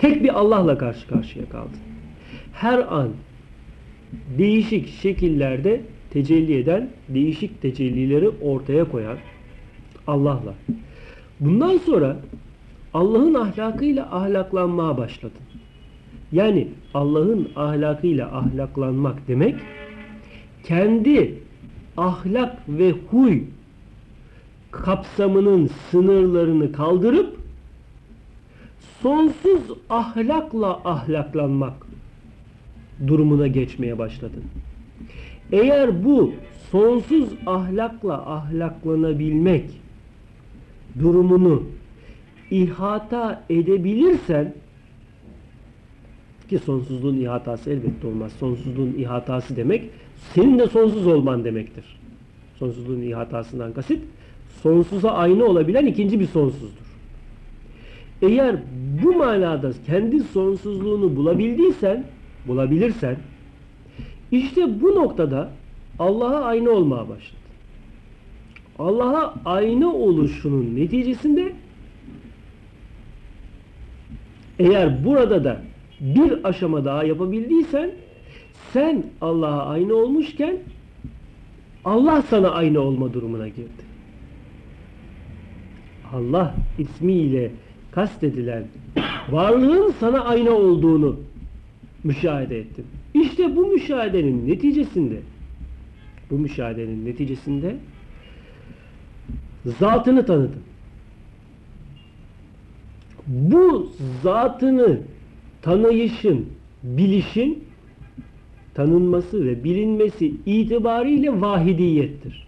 Tek bir Allah'la karşı karşıya kaldın. Her an değişik şekillerde tecelli eden, değişik tecellileri ortaya koyan Allah'la. Bundan sonra Allah'ın ahlakıyla ahlaklanmaya başladın. Yani Allah'ın ahlakıyla ahlaklanmak demek kendi ahlak ve huy kapsamının sınırlarını kaldırıp sonsuz ahlakla ahlaklanmak durumuna geçmeye başladın. Eğer bu sonsuz ahlakla ahlaklanabilmek durumunu ihata edebilirsen ki sonsuzluğun ihatası elbette olmaz. Sonsuzluğun ihatası demek senin de sonsuz olman demektir. Sonsuzluğun ihatasından kasıt sonsuza aynı olabilen ikinci bir sonsuzdur. Eğer bu manada kendi sonsuzluğunu bulabildiysen, bulabilirsen işte bu noktada Allah'a aynı olmaya başladın. Allah'a aynı oluşunun neticesinde eğer burada da bir aşama daha yapabildiysen sen Allah'a aynı olmuşken Allah sana aynı olma durumuna girdi. Allah ismiyle kastedilen varlığın sana aynı olduğunu müşahede ettin. İşte bu müşahedenin neticesinde bu müşahedenin neticesinde zatını tanıdın. Bu zatını tanıyışın, bilişin tanınması ve bilinmesi itibariyle vahidiyettir.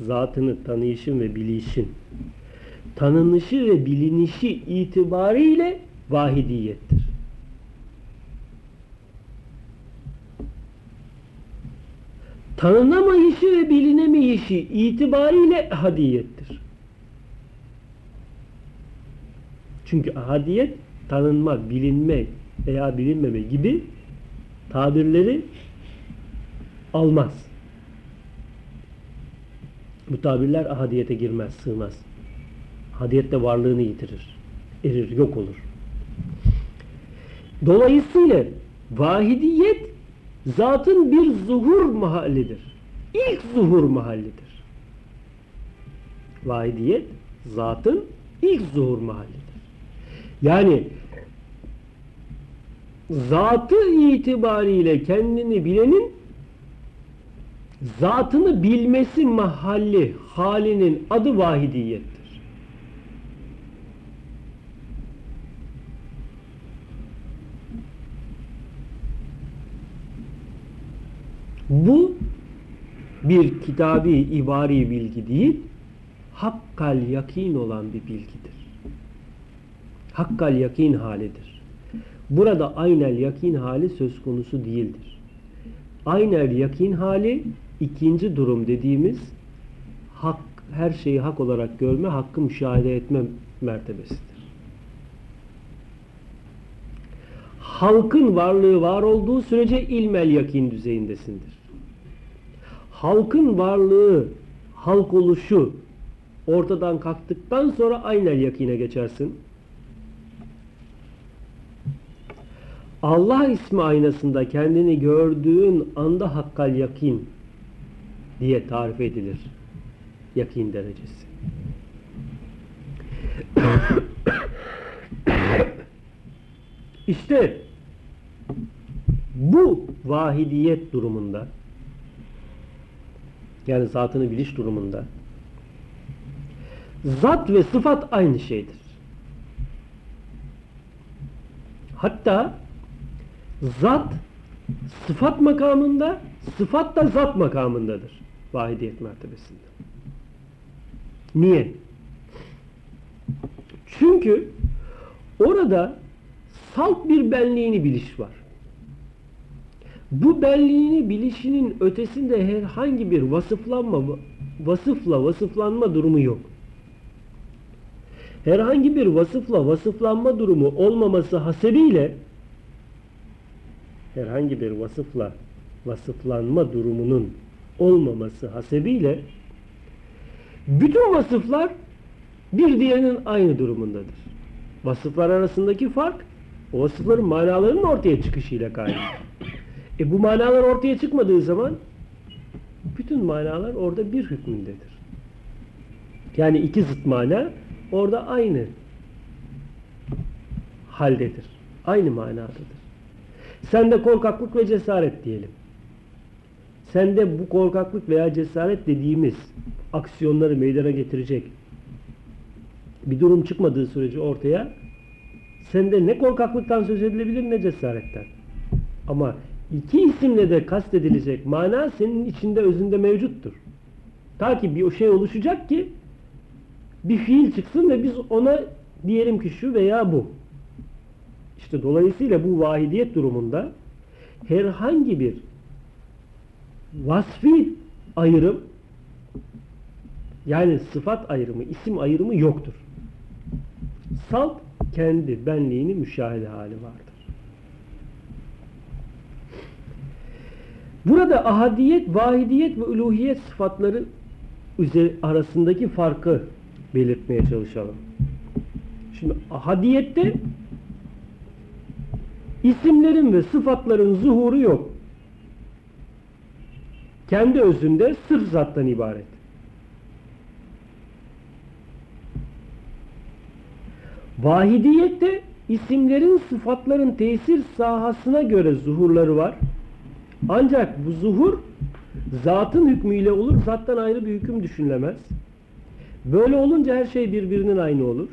Zatını tanıyışın ve bilişin tanınışı ve bilinişi itibariyle vahidiyettir. Tanınamayışı ve bilinemeyişi itibariyle ahadiyettir. Çünkü ahadiyet tanınma, bilinme veya bilinmeme gibi tabirleri almaz. Bu tabirler ahadiyete girmez, sığmaz. Ahadiyette varlığını yitirir. Erir, yok olur. Dolayısıyla vahidiyet zatın bir zuhur mahallidir. İlk zuhur mahallidir. Vahidiyet zatın ilk zuhur mahallidir. Yani zatı itibariyle kendini bilenin zatını bilmesi mahalli halinin adı vahidiyettir. Bu bir kitabi ibari bilgi değil, hakkal yakin olan bir bilgidir. Hakkal yakin halidir. Burada aynel yakin hali söz konusu değildir. Aynel yakin hali ikinci durum dediğimiz hak, her şeyi hak olarak görme, hakkı müşahede etme mertebesidir. Halkın varlığı var olduğu sürece ilmel yakin düzeyindesindir. Halkın varlığı, halk oluşu ortadan kalktıktan sonra aynel yakine geçersin. Allah ismi aynasında kendini gördüğün anda hakkal yakin diye tarif edilir. Yakin derecesi. İşte bu vahidiyet durumunda yani zatını biliş durumunda zat ve sıfat aynı şeydir. Hatta zat sıfat makamında, sıfat da zat makamındadır. Vahidiyet mertebesinde. Niye? Çünkü orada salt bir benliğini biliş var. Bu benliğini bilişinin ötesinde herhangi bir vasıflanma, vasıfla vasıflanma durumu yok. Herhangi bir vasıfla vasıflanma durumu olmaması hasebiyle herhangi bir vasıfla vasıflanma durumunun olmaması hasebiyle bütün vasıflar bir diğerinin aynı durumundadır. Vasıflar arasındaki fark o vasıfların manalarının ortaya çıkışıyla kaynaklı. E bu manalar ortaya çıkmadığı zaman bütün manalar orada bir hükmündedir. Yani iki zıt mana orada aynı haldedir. Aynı manadadır. Sende korkaklık ve cesaret diyelim. Sende bu korkaklık veya cesaret dediğimiz aksiyonları meydana getirecek bir durum çıkmadığı sürece ortaya sende ne korkaklıktan söz edilebilir ne cesaretten. Ama iki isimle de kastedilecek mana senin içinde özünde mevcuttur. Ta ki bir o şey oluşacak ki bir fiil çıksın ve biz ona diyelim ki şu veya bu. İşte dolayısıyla bu vahidiyet durumunda herhangi bir vasfi ayrım yani sıfat ayrımı, isim ayrımı yoktur. Salt kendi benliğini müşahede hali vardır. Burada ahadiyet, vahidiyet ve uluhiyet sıfatları arasındaki farkı belirtmeye çalışalım. Şimdi ahadiyette isimlerin ve sıfatların zuhuru yok. Kendi özünde sırf zattan ibaret. Vahidiyette isimlerin sıfatların tesir sahasına göre zuhurları var. Ancak bu zuhur zatın hükmüyle olur. Zattan ayrı bir hüküm düşünülemez. Böyle olunca her şey birbirinin aynı olur.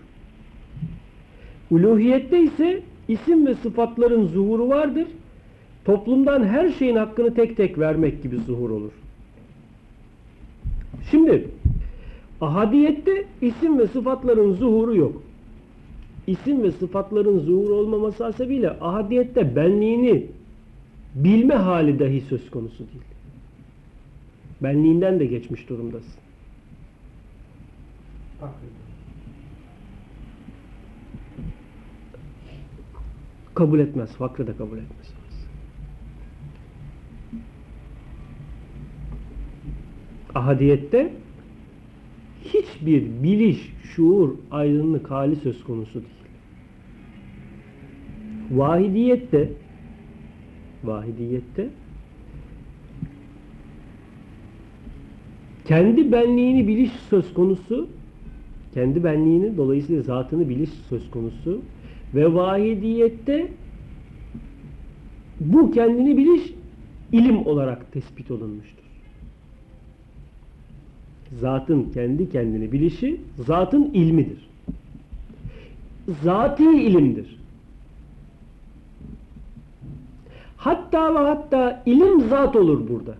Uluhiyette ise isim ve sıfatların zuhuru vardır. Toplumdan her şeyin hakkını tek tek vermek gibi zuhur olur. Şimdi ahadiyette isim ve sıfatların zuhuru yok. İsim ve sıfatların zuhur olmaması hasebiyle ahadiyette benliğini bilme hali dahi söz konusu değil. Benliğinden de geçmiş durumdasın. Kabul etmez. Fakrı da kabul etmez. Ahadiyette hiçbir biliş, şuur, aydınlık hali söz konusu değil. Vahidiyette vahidiyette kendi benliğini biliş söz konusu kendi benliğini dolayısıyla zatını biliş söz konusu ve vahidiyette bu kendini biliş ilim olarak tespit olunmuştur. Zatın kendi kendini bilişi zatın ilmidir. Zati ilimdir. Hatta ve hatta ilim zat olur burada.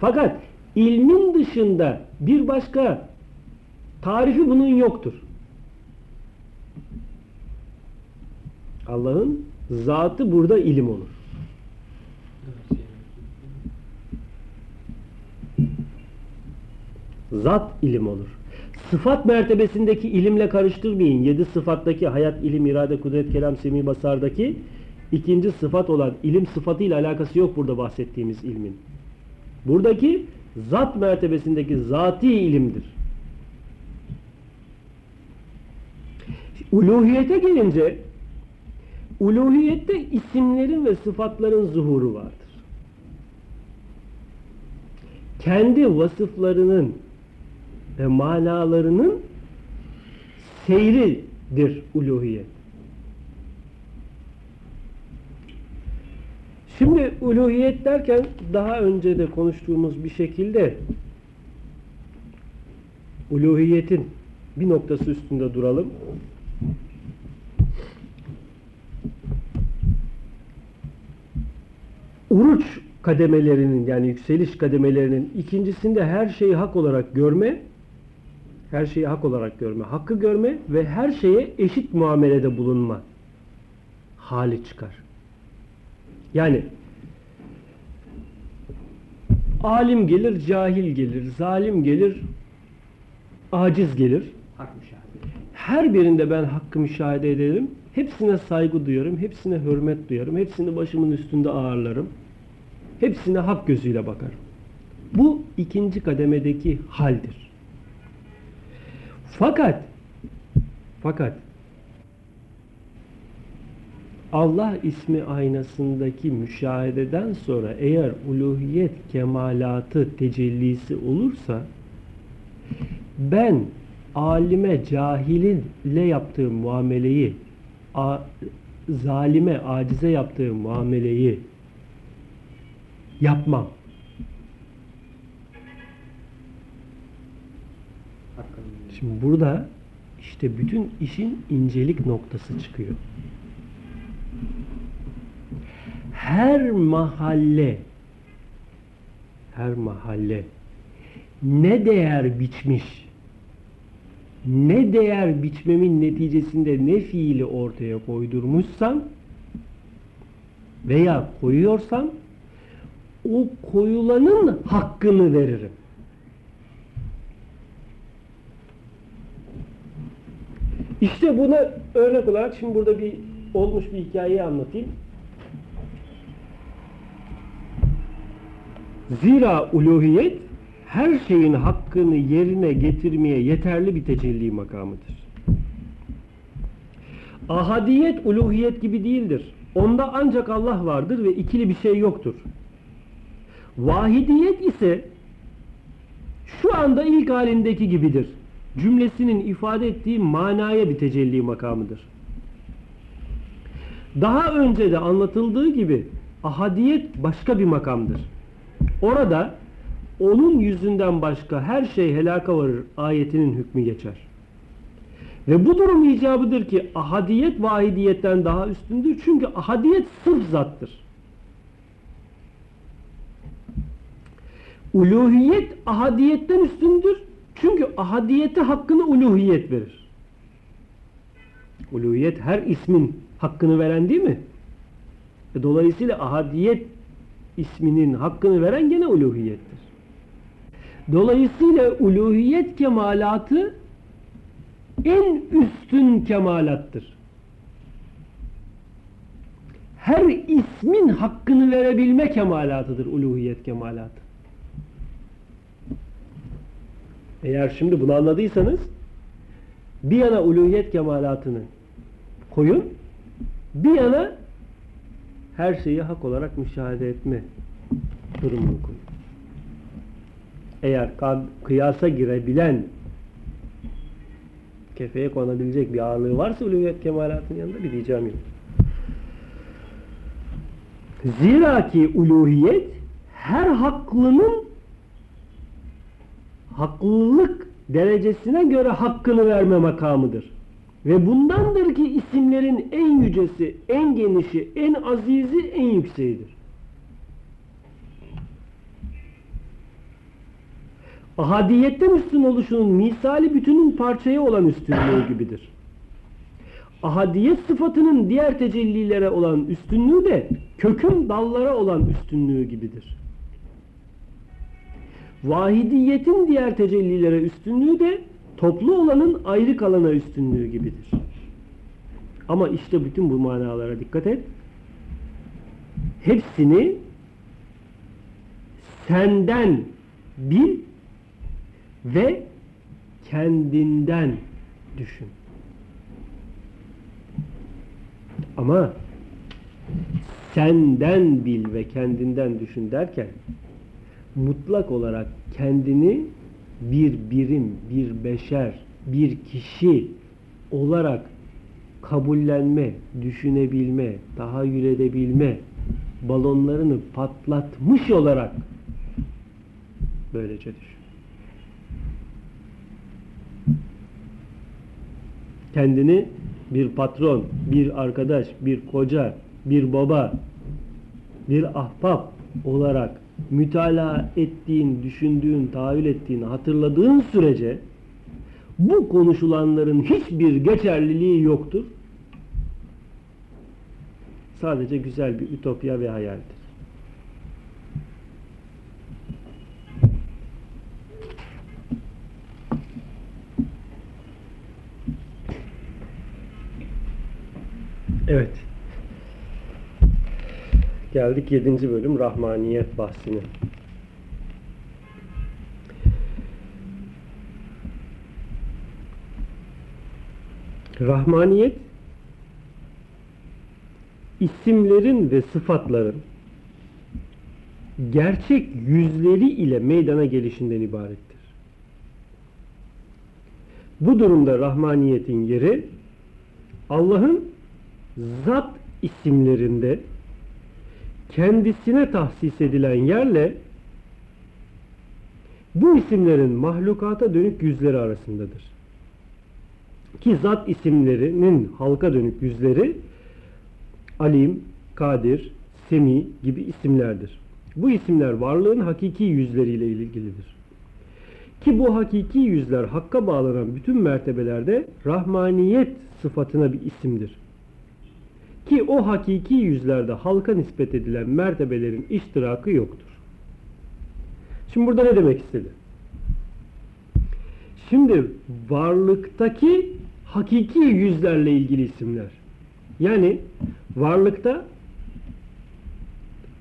Fakat ilmin dışında bir başka tarifi bunun yoktur. Allah'ın zatı burada ilim olur. Zat ilim olur. Sıfat mertebesindeki ilimle karıştırmayın. Yedi sıfattaki hayat, ilim, irade, kudret, kelam, semi, basardaki ikinci sıfat olan ilim sıfatıyla alakası yok burada bahsettiğimiz ilmin. Buradaki zat mertebesindeki zati ilimdir. Uluhiyete gelince uluhiyette isimlerin ve sıfatların zuhuru vardır. Kendi vasıflarının ve manalarının seyridir uluhiyet. Şimdi uluhiyet derken daha önce de konuştuğumuz bir şekilde uluhiyetin bir noktası üstünde duralım. Uruç kademelerinin yani yükseliş kademelerinin ikincisinde her şeyi hak olarak görme, her şeyi hak olarak görme, hakkı görme ve her şeye eşit muamelede bulunma hali çıkar. Yani alim gelir, cahil gelir, zalim gelir, aciz gelir. Her birinde ben hakkı müşahede ederim. Hepsine saygı duyarım, hepsine hürmet duyarım, hepsini başımın üstünde ağırlarım. Hepsine hak gözüyle bakarım. Bu ikinci kademedeki haldir. Fakat fakat Allah ismi aynasındaki müşahededen sonra eğer uluhiyet kemalatı tecellisi olursa ben alime cahilinle yaptığım muameleyi a, zalime acize yaptığım muameleyi yapmam. Şimdi burada işte bütün işin incelik noktası çıkıyor. Her mahalle her mahalle ne değer biçmiş ne değer biçmemin neticesinde ne fiili ortaya koydurmuşsam veya koyuyorsam o koyulanın hakkını veririm. İşte buna örnek olarak şimdi burada bir olmuş bir hikayeyi anlatayım. Zira uluhiyet her şeyin hakkını yerine getirmeye yeterli bir tecelli makamıdır. Ahadiyet uluhiyet gibi değildir. Onda ancak Allah vardır ve ikili bir şey yoktur. Vahidiyet ise şu anda ilk halindeki gibidir. Cümlesinin ifade ettiği manaya bir tecelli makamıdır. Daha önce de anlatıldığı gibi ahadiyet başka bir makamdır. Orada onun yüzünden başka her şey helaka varır ayetinin hükmü geçer. Ve bu durum icabıdır ki ahadiyet vahidiyetten daha üstündür. Çünkü ahadiyet sırf zattır. Uluhiyet ahadiyetten üstündür. Çünkü ahadiyete hakkını uluhiyet verir. Uluhiyet her ismin hakkını veren değil mi? E dolayısıyla ahadiyet isminin hakkını veren gene uluhiyettir. Dolayısıyla uluhiyet kemalatı en üstün kemalattır. Her ismin hakkını verebilme kemalatıdır uluhiyet kemalatı. Eğer şimdi bunu anladıysanız bir yana uluhiyet kemalatını koyun, bir yana her şeyi hak olarak müşahede etme durumunu koyun. Eğer kıyasa girebilen kefeye konabilecek bir ağırlığı varsa uluhiyet kemalatının yanında bir diyeceğim yok. Zira ki uluhiyet her haklının haklılık derecesine göre hakkını verme makamıdır. Ve bundandır ki isimlerin en yücesi, en genişi, en azizi, en yükseğidir. Ahadiyetten üstün oluşunun misali bütünün parçaya olan üstünlüğü gibidir. Ahadiyet sıfatının diğer tecellilere olan üstünlüğü de kökün dallara olan üstünlüğü gibidir. Vahidiyetin diğer tecellilere üstünlüğü de toplu olanın ayrı kalana üstünlüğü gibidir. Ama işte bütün bu manalara dikkat et. Hepsini senden bil ve kendinden düşün. Ama senden bil ve kendinden düşün derken mutlak olarak kendini bir birim, bir beşer, bir kişi olarak kabullenme, düşünebilme, tahayyül edebilme, balonlarını patlatmış olarak böylece düşün. Kendini bir patron, bir arkadaş, bir koca, bir baba, bir ahbap olarak mütalaa ettiğin, düşündüğün, tahayyül ettiğini hatırladığın sürece bu konuşulanların hiçbir geçerliliği yoktur. Sadece güzel bir ütopya ve hayaldir. Evet. Geldik 7. bölüm Rahmaniyet bahsine. Rahmaniyet isimlerin ve sıfatların gerçek yüzleri ile meydana gelişinden ibarettir. Bu durumda Rahmaniyetin yeri Allah'ın zat isimlerinde kendisine tahsis edilen yerle bu isimlerin mahlukata dönük yüzleri arasındadır. Ki zat isimlerinin halka dönük yüzleri Alim, Kadir, Semi gibi isimlerdir. Bu isimler varlığın hakiki yüzleriyle ilgilidir. Ki bu hakiki yüzler hakka bağlanan bütün mertebelerde rahmaniyet sıfatına bir isimdir. Ki o hakiki yüzlerde halka nispet edilen mertebelerin iştirakı yoktur. Şimdi burada ne demek istedi? Şimdi varlıktaki hakiki yüzlerle ilgili isimler. Yani varlıkta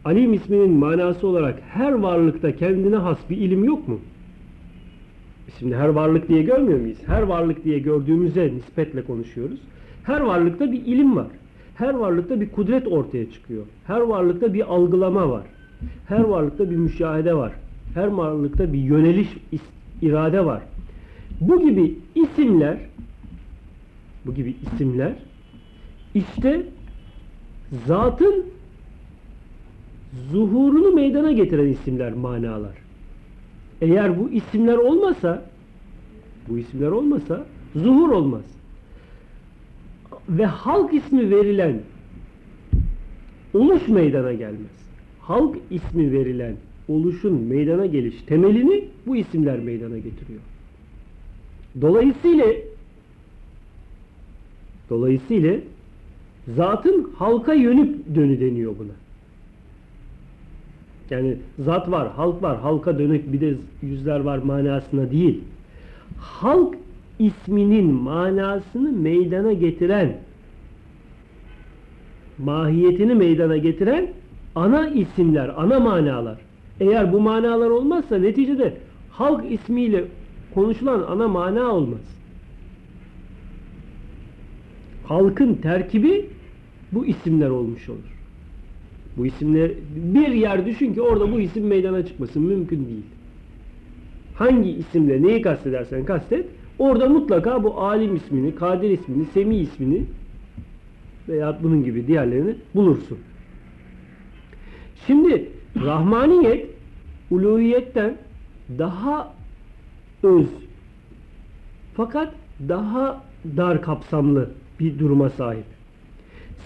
Alim isminin manası olarak her varlıkta kendine has bir ilim yok mu? Şimdi her varlık diye görmüyor muyuz? Her varlık diye gördüğümüze nispetle konuşuyoruz. Her varlıkta bir ilim var. Her varlıkta bir kudret ortaya çıkıyor. Her varlıkta bir algılama var. Her varlıkta bir müşahede var. Her varlıkta bir yöneliş, irade var. Bu gibi isimler bu gibi isimler işte zatın zuhurunu meydana getiren isimler, manalar. Eğer bu isimler olmasa bu isimler olmasa zuhur olmaz. Ve halk ismi verilen oluş meydana gelmez. Halk ismi verilen oluşun meydana geliş temelini bu isimler meydana getiriyor. Dolayısıyla dolayısıyla zatın halka yönük dönü deniyor buna. Yani zat var, halk var, halka dönük bir de yüzler var manasına değil. Halk isminin manasını meydana getiren, mahiyetini meydana getiren ana isimler, ana manalar. Eğer bu manalar olmazsa neticede halk ismiyle konuşulan ana mana olmaz. Halkın terkibi bu isimler olmuş olur. Bu isimler bir yer düşün ki orada bu isim meydana çıkmasın mümkün değil. Hangi isimle neyi kastedersen kastet orada mutlaka bu alim ismini, kadir ismini, semi ismini veya bunun gibi diğerlerini bulursun. Şimdi rahmaniyet uluhiyetten daha öz fakat daha dar kapsamlı bir duruma sahip.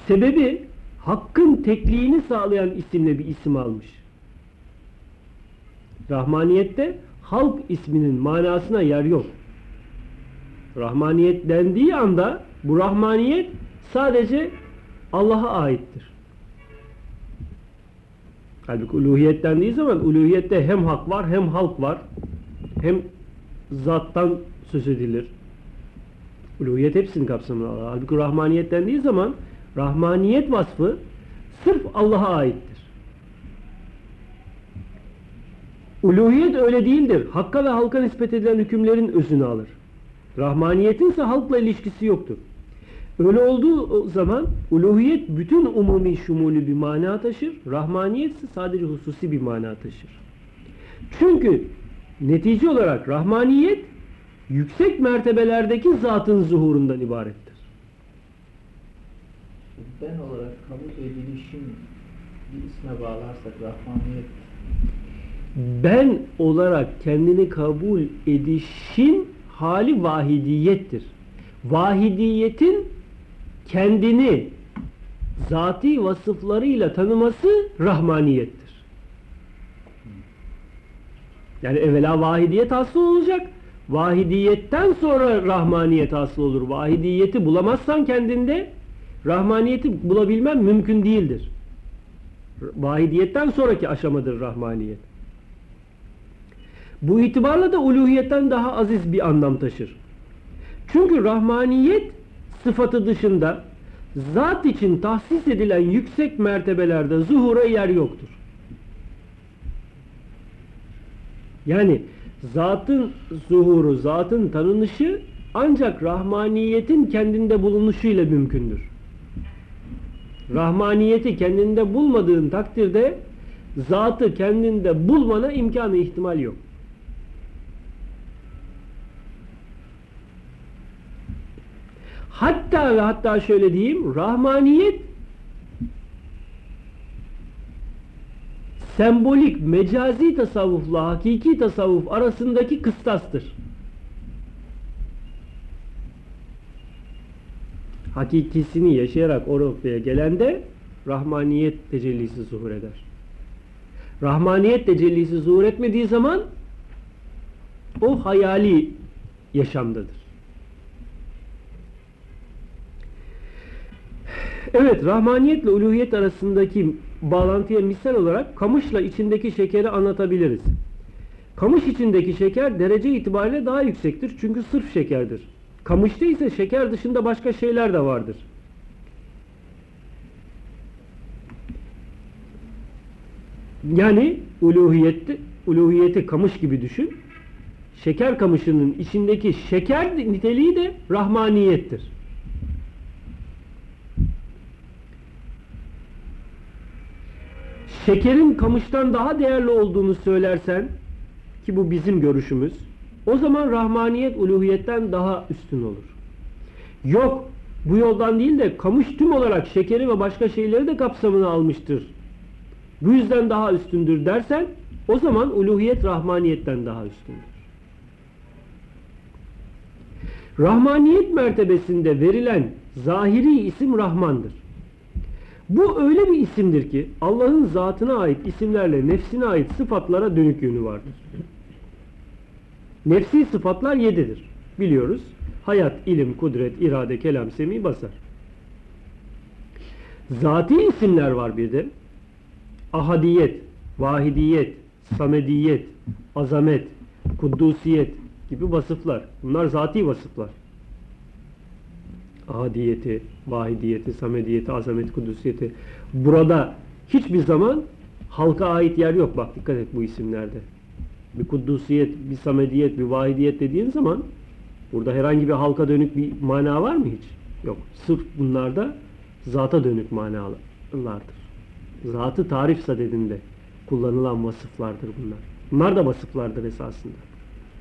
Sebebi hakkın tekliğini sağlayan isimle bir isim almış. Rahmaniyette halk isminin manasına yer yok. Rahmaniyet dendiği anda bu rahmaniyet sadece Allah'a aittir. Halbuki uluhiyet dendiği zaman uluhiyette hem hak var hem halk var. Hem zattan söz edilir. Uluhiyet hepsinin kapsamına alır. Halbuki rahmaniyet dendiği zaman rahmaniyet vasfı sırf Allah'a aittir. Uluhiyet öyle değildir. Hakka ve halka nispet edilen hükümlerin özünü alır. Rahmaniyetin ise halkla ilişkisi yoktur. Öyle olduğu zaman uluhiyet bütün umumi şumulü bir mana taşır. Rahmaniyet ise sadece hususi bir mana taşır. Çünkü netice olarak rahmaniyet yüksek mertebelerdeki zatın zuhurundan ibarettir. Ben olarak kabul edilişin bir isme bağlarsak rahmaniyet ben olarak kendini kabul edişin hali vahidiyettir. Vahidiyetin kendini zati vasıflarıyla tanıması rahmaniyettir. Yani evvela vahidiyet aslı olacak. Vahidiyetten sonra rahmaniyet aslı olur. Vahidiyeti bulamazsan kendinde rahmaniyeti bulabilmen mümkün değildir. Vahidiyetten sonraki aşamadır rahmaniyet. Bu itibarla da uluhiyetten daha aziz bir anlam taşır. Çünkü rahmaniyet sıfatı dışında zat için tahsis edilen yüksek mertebelerde zuhura yer yoktur. Yani zatın zuhuru, zatın tanınışı ancak rahmaniyetin kendinde bulunuşuyla mümkündür. Rahmaniyeti kendinde bulmadığın takdirde zatı kendinde bulmana imkanı ihtimal yok. Hatta ve hatta şöyle diyeyim, rahmaniyet sembolik, mecazi tasavvufla hakiki tasavvuf arasındaki kıstastır. Hakikisini yaşayarak o noktaya gelende rahmaniyet tecellisi zuhur eder. Rahmaniyet tecellisi zuhur etmediği zaman o hayali yaşamdadır. Evet, rahmaniyetle uluhiyet arasındaki bağlantıya misal olarak kamışla içindeki şekeri anlatabiliriz. Kamış içindeki şeker derece itibariyle daha yüksektir çünkü sırf şekerdir. Kamışta ise şeker dışında başka şeyler de vardır. Yani uluhiyette, uluhiyeti kamış gibi düşün. Şeker kamışının içindeki şeker niteliği de rahmaniyettir. Şekerin kamıştan daha değerli olduğunu söylersen ki bu bizim görüşümüz o zaman rahmaniyet uluhiyetten daha üstün olur. Yok bu yoldan değil de kamış tüm olarak şekeri ve başka şeyleri de kapsamına almıştır. Bu yüzden daha üstündür dersen o zaman uluhiyet rahmaniyetten daha üstündür. Rahmaniyet mertebesinde verilen zahiri isim Rahman'dır. Bu öyle bir isimdir ki Allah'ın zatına ait isimlerle nefsine ait sıfatlara dönük yönü vardır. Nefsi sıfatlar yedidir. Biliyoruz. Hayat, ilim, kudret, irade, kelam, semi, basar. Zati isimler var bir de. Ahadiyet, vahidiyet, samediyet, azamet, kuddusiyet gibi vasıflar. Bunlar zati vasıflar adiyeti, vahidiyeti, samediyeti, azamet, kudusiyeti. Burada hiçbir zaman halka ait yer yok. Bak dikkat et bu isimlerde. Bir kudusiyet, bir samediyet, bir vahidiyet dediğin zaman burada herhangi bir halka dönük bir mana var mı hiç? Yok. Sırf bunlarda zata dönük manalardır. Zatı tarif sadedinde kullanılan vasıflardır bunlar. Bunlar da vasıflardır esasında.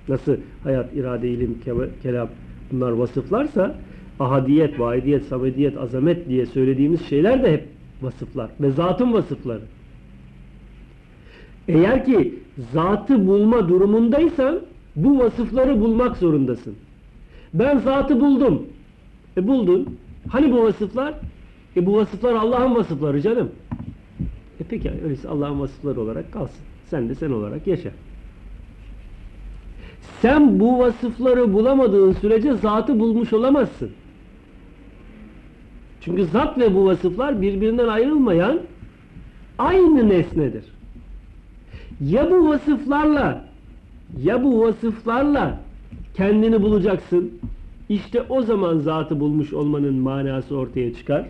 Nasıl hayat, irade, ilim, kelam bunlar vasıflarsa ahadiyet, vahidiyet, samediyet, azamet diye söylediğimiz şeyler de hep vasıflar ve zatın vasıfları. Eğer ki zatı bulma durumundaysan bu vasıfları bulmak zorundasın. Ben zatı buldum. E buldun. Hani bu vasıflar? E bu vasıflar Allah'ın vasıfları canım. E peki öyleyse Allah'ın vasıfları olarak kalsın. Sen de sen olarak yaşa. Sen bu vasıfları bulamadığın sürece zatı bulmuş olamazsın. Çünkü zat ve bu vasıflar birbirinden ayrılmayan aynı nesnedir. Ya bu vasıflarla ya bu vasıflarla kendini bulacaksın. İşte o zaman zatı bulmuş olmanın manası ortaya çıkar.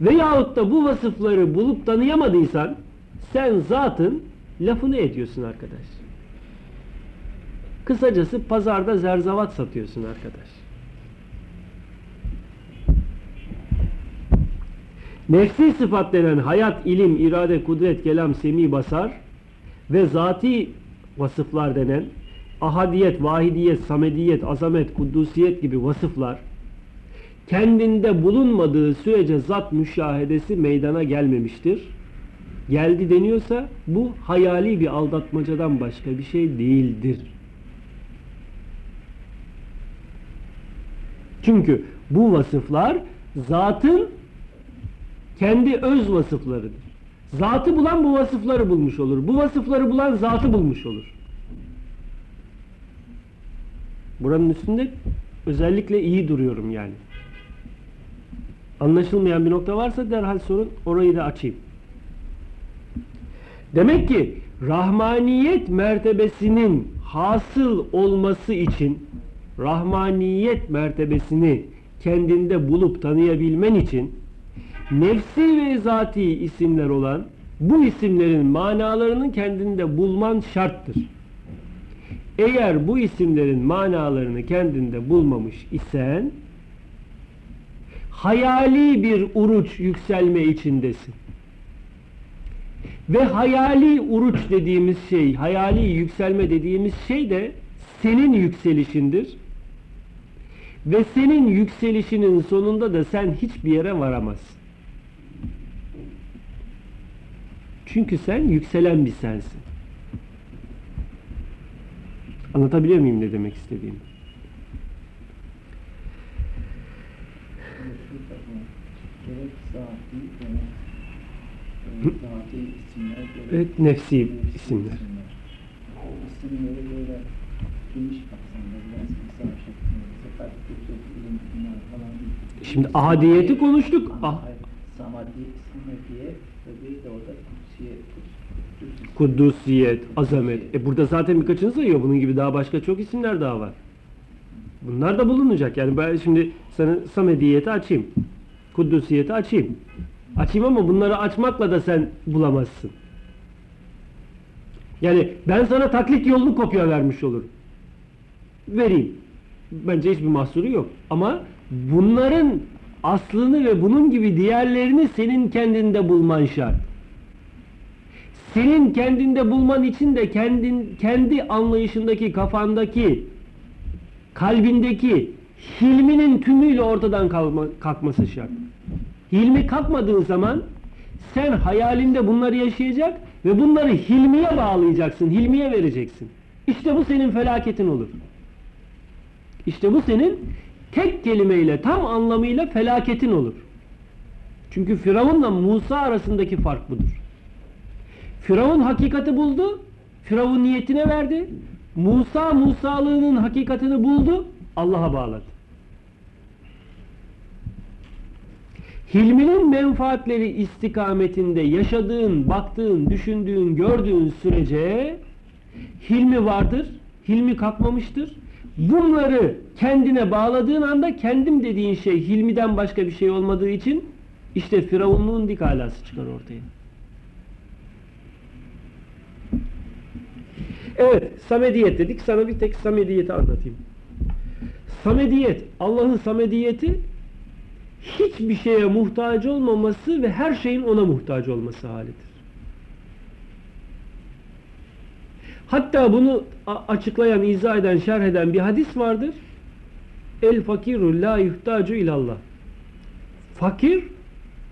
Veyahut da bu vasıfları bulup tanıyamadıysan sen zatın lafını ediyorsun arkadaş. Kısacası pazarda zerzavat satıyorsun arkadaş. Nefsi sıfat denen hayat, ilim, irade, kudret, kelam, semi, basar ve zati vasıflar denen ahadiyet, vahidiyet, samediyet, azamet, kuddusiyet gibi vasıflar kendinde bulunmadığı sürece zat müşahedesi meydana gelmemiştir. Geldi deniyorsa bu hayali bir aldatmacadan başka bir şey değildir. Çünkü bu vasıflar zatın kendi öz vasıflarıdır. Zatı bulan bu vasıfları bulmuş olur. Bu vasıfları bulan zatı bulmuş olur. Buranın üstünde özellikle iyi duruyorum yani. Anlaşılmayan bir nokta varsa derhal sorun orayı da açayım. Demek ki rahmaniyet mertebesinin hasıl olması için rahmaniyet mertebesini kendinde bulup tanıyabilmen için nefsi ve zati isimler olan bu isimlerin manalarını kendinde bulman şarttır. Eğer bu isimlerin manalarını kendinde bulmamış isen hayali bir uruç yükselme içindesin. Ve hayali uruç dediğimiz şey, hayali yükselme dediğimiz şey de senin yükselişindir. Ve senin yükselişinin sonunda da sen hiçbir yere varamazsın. Çünkü sen yükselen bir sensin. Anlatabiliyor muyum ne demek istediğimi? Evet, nefsi isimler. Şimdi ahadiyeti konuştuk. Ah, hayır, Samadi, Samadiye ve de orada kutsiyet. Kudusiyet, azamet. E burada zaten birkaçını sayıyor. Bunun gibi daha başka çok isimler daha var. Bunlar da bulunacak. Yani ben şimdi sana samediyeti açayım. Kudusiyeti açayım. Açayım ama bunları açmakla da sen bulamazsın. Yani ben sana taklit yolunu kopya vermiş olurum. Vereyim. Bence hiçbir mahsuru yok. Ama bunların aslını ve bunun gibi diğerlerini senin kendinde bulman şart. Senin kendinde bulman için de kendin kendi anlayışındaki, kafandaki, kalbindeki hilminin tümüyle ortadan kalma, kalkması şart. Hilmi kalkmadığı zaman sen hayalinde bunları yaşayacak ve bunları hilmiye bağlayacaksın, hilmiye vereceksin. İşte bu senin felaketin olur. İşte bu senin tek kelimeyle, tam anlamıyla felaketin olur. Çünkü Firavun'la Musa arasındaki fark budur. Firavun hakikati buldu, Firavun niyetine verdi. Musa Musalığının hakikatini buldu, Allah'a bağladı. Hilminin menfaatleri istikametinde yaşadığın, baktığın, düşündüğün, gördüğün sürece hilmi vardır, hilmi kalkmamıştır. Bunları kendine bağladığın anda kendim dediğin şey hilmiden başka bir şey olmadığı için işte firavunluğun dik alası çıkar ortaya. Evet, samediyet dedik. Sana bir tek samediyeti anlatayım. Samediyet, Allah'ın samediyeti hiçbir şeye muhtaç olmaması ve her şeyin ona muhtaç olması halidir. Hatta bunu açıklayan, izah eden, şerh eden bir hadis vardır. El fakiru la yuhtacu ilallah. Fakir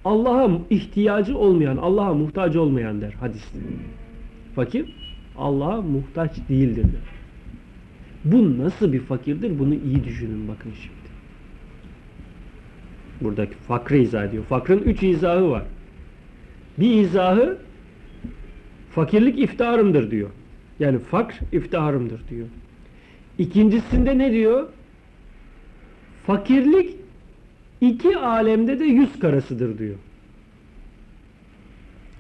Allah'a ihtiyacı olmayan, Allah'a muhtaç olmayan der hadiste. Fakir Allah'a muhtaç değildir der. Bu nasıl bir fakirdir? Bunu iyi düşünün bakın şimdi. Buradaki fakrı izah ediyor. Fakrın üç izahı var. Bir izahı fakirlik iftiharımdır diyor. Yani fakr iftiharımdır diyor. İkincisinde ne diyor? Fakirlik iki alemde de yüz karasıdır diyor.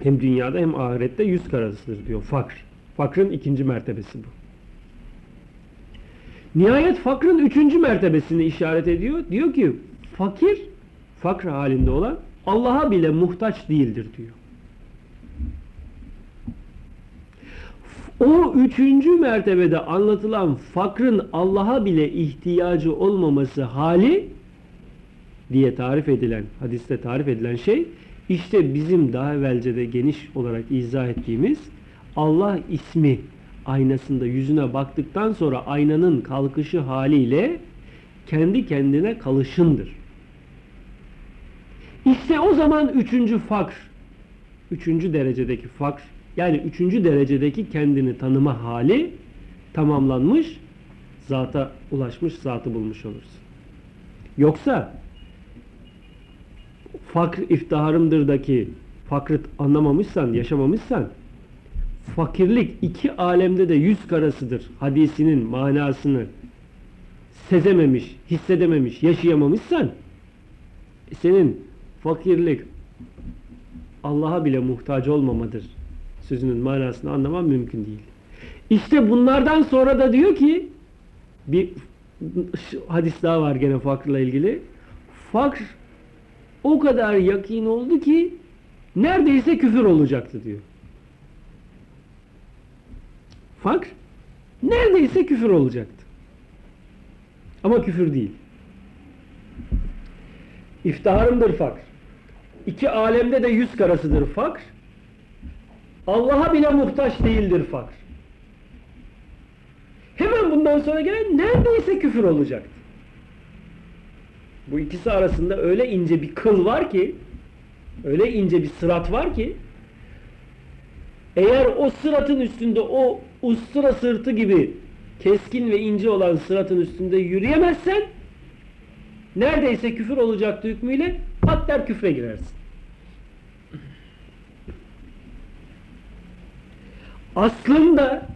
Hem dünyada hem ahirette yüz karasıdır diyor fakr. Fakrın ikinci mertebesi bu. Nihayet fakrın üçüncü mertebesini işaret ediyor. Diyor ki fakir, fakr halinde olan Allah'a bile muhtaç değildir diyor. O üçüncü mertebede anlatılan fakrın Allah'a bile ihtiyacı olmaması hali diye tarif edilen, hadiste tarif edilen şey işte bizim daha evvelce de geniş olarak izah ettiğimiz Allah ismi aynasında yüzüne baktıktan sonra aynanın kalkışı haliyle kendi kendine kalışındır. İşte o zaman üçüncü fakr, üçüncü derecedeki fakr, yani üçüncü derecedeki kendini tanıma hali tamamlanmış, zata ulaşmış, zatı bulmuş olursun. Yoksa fakr iftiharımdırdaki fakrı anlamamışsan, yaşamamışsan fakirlik iki alemde de yüz karasıdır hadisinin manasını sezememiş, hissedememiş, yaşayamamışsan senin fakirlik Allah'a bile muhtaç olmamadır sözünün manasını anlaman mümkün değil. İşte bunlardan sonra da diyor ki bir hadis daha var gene fakrla ilgili. Fakr o kadar yakin oldu ki neredeyse küfür olacaktı diyor. Fakr neredeyse küfür olacaktı. Ama küfür değil. İftiharımdır fakr. İki alemde de yüz karasıdır fakr. Allah'a bile muhtaç değildir fakr. Hemen bundan sonra gelen neredeyse küfür olacaktı. Bu ikisi arasında öyle ince bir kıl var ki, öyle ince bir sırat var ki, eğer o sıratın üstünde o ustura sırtı gibi keskin ve ince olan sıratın üstünde yürüyemezsen neredeyse küfür olacaktı hükmüyle hatta küfre girersin. Aslında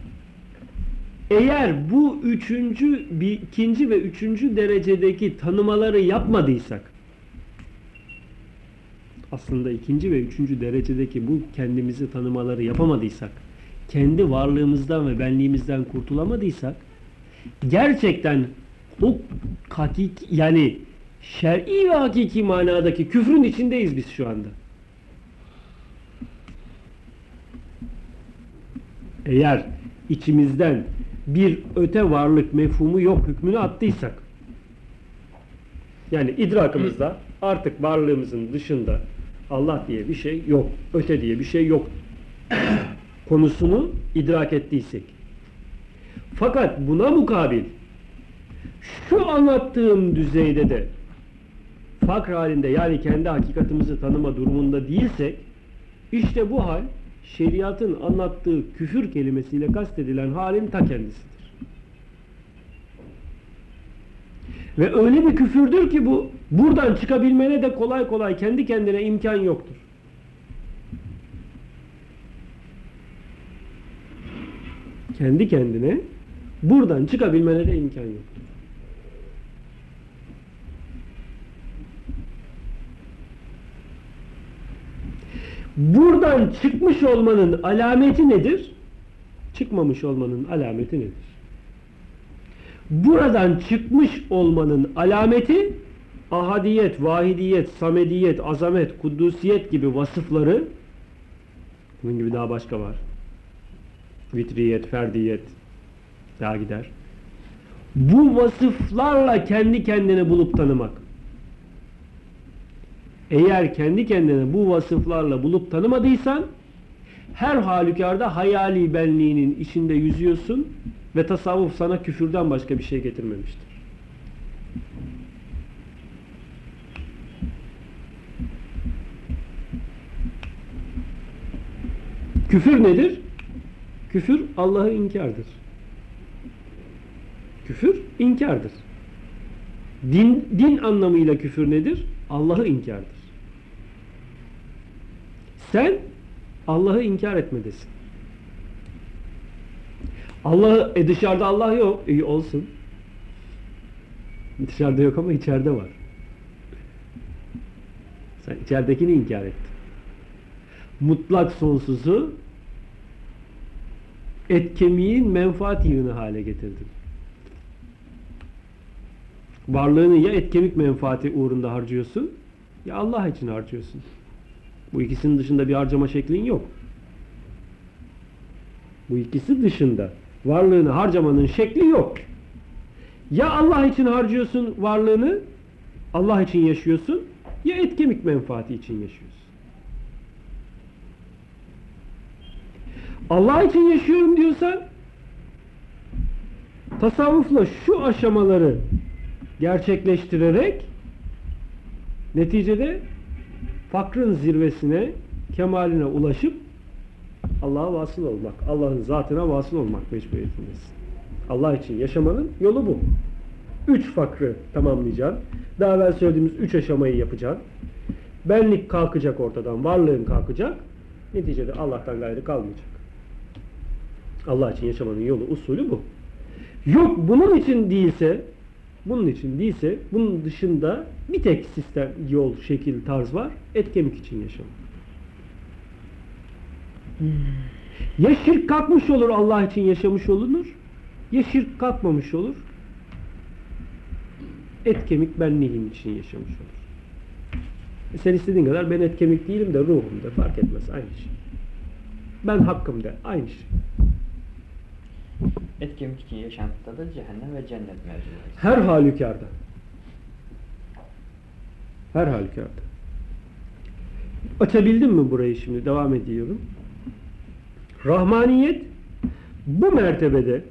eğer bu üçüncü, bir, ikinci ve üçüncü derecedeki tanımaları yapmadıysak aslında ikinci ve üçüncü derecedeki bu kendimizi tanımaları yapamadıysak kendi varlığımızdan ve benliğimizden kurtulamadıysak gerçekten o hakiki yani şer'i ve hakiki manadaki küfrün içindeyiz biz şu anda. Eğer içimizden bir öte varlık mefhumu yok hükmünü attıysak yani idrakımızda artık varlığımızın dışında Allah diye bir şey yok, öte diye bir şey yok konusunu idrak ettiysek. Fakat buna mukabil şu anlattığım düzeyde de fakr halinde yani kendi hakikatimizi tanıma durumunda değilsek işte bu hal şeriatın anlattığı küfür kelimesiyle kastedilen halin ta kendisidir. Ve öyle bir küfürdür ki bu buradan çıkabilmene de kolay kolay kendi kendine imkan yoktur. Kendi kendine buradan çıkabilmene de imkan yoktur. Buradan çıkmış olmanın alameti nedir? Çıkmamış olmanın alameti nedir? Buradan çıkmış olmanın alameti ahadiyet, vahidiyet, samediyet, azamet, kudusiyet gibi vasıfları bunun gibi daha başka var. Vitriyet, ferdiyet daha gider. Bu vasıflarla kendi kendini bulup tanımak. Eğer kendi kendini bu vasıflarla bulup tanımadıysan her halükarda hayali benliğinin içinde yüzüyorsun ve tasavvuf sana küfürden başka bir şey getirmemiştir. Küfür nedir? Küfür Allah'ı inkardır. Küfür inkardır. Din, din anlamıyla küfür nedir? Allah'ı inkardır. Sen Allah'ı inkar etmedesin. Allah'ı e dışarıda Allah yok. İyi olsun. Dışarıda yok ama içeride var. Sen içeridekini inkar ettin. Mutlak sonsuzu et kemiğin menfaat yığını hale getirdin. Varlığını ya et kemik menfaati uğrunda harcıyorsun ya Allah için harcıyorsun. Bu ikisinin dışında bir harcama şeklin yok. Bu ikisi dışında varlığını harcamanın şekli yok. Ya Allah için harcıyorsun varlığını, Allah için yaşıyorsun, ya et kemik menfaati için yaşıyorsun. Allah için yaşıyorum diyorsan tasavvufla şu aşamaları gerçekleştirerek neticede fakrın zirvesine, kemaline ulaşıp Allah'a vasıl olmak, Allah'ın zatına vasıl olmak mecburiyetindesin. Allah için yaşamanın yolu bu. Üç fakrı tamamlayacaksın. Daha evvel söylediğimiz üç aşamayı yapacaksın. Benlik kalkacak ortadan, varlığın kalkacak. Neticede Allah'tan gayrı kalmayacak. Allah için yaşamanın yolu, usulü bu. Yok bunun için değilse, bunun için değilse, bunun dışında bir tek sistem, yol, şekil, tarz var. Et kemik için yaşamak. Ya şirk kalkmış olur Allah için yaşamış olunur, ya şirk kalkmamış olur, et kemik benliğin için yaşamış olur. E sen istediğin kadar ben et kemik değilim de ruhum de fark etmez aynı şey. Ben hakkım de aynı şey. Et kemik için yaşantıda da cehennem ve cennet mevzuları. Her halükarda. Her halükarda. Açabildim mi burayı şimdi? Devam ediyorum. Rahmaniyet bu mertebede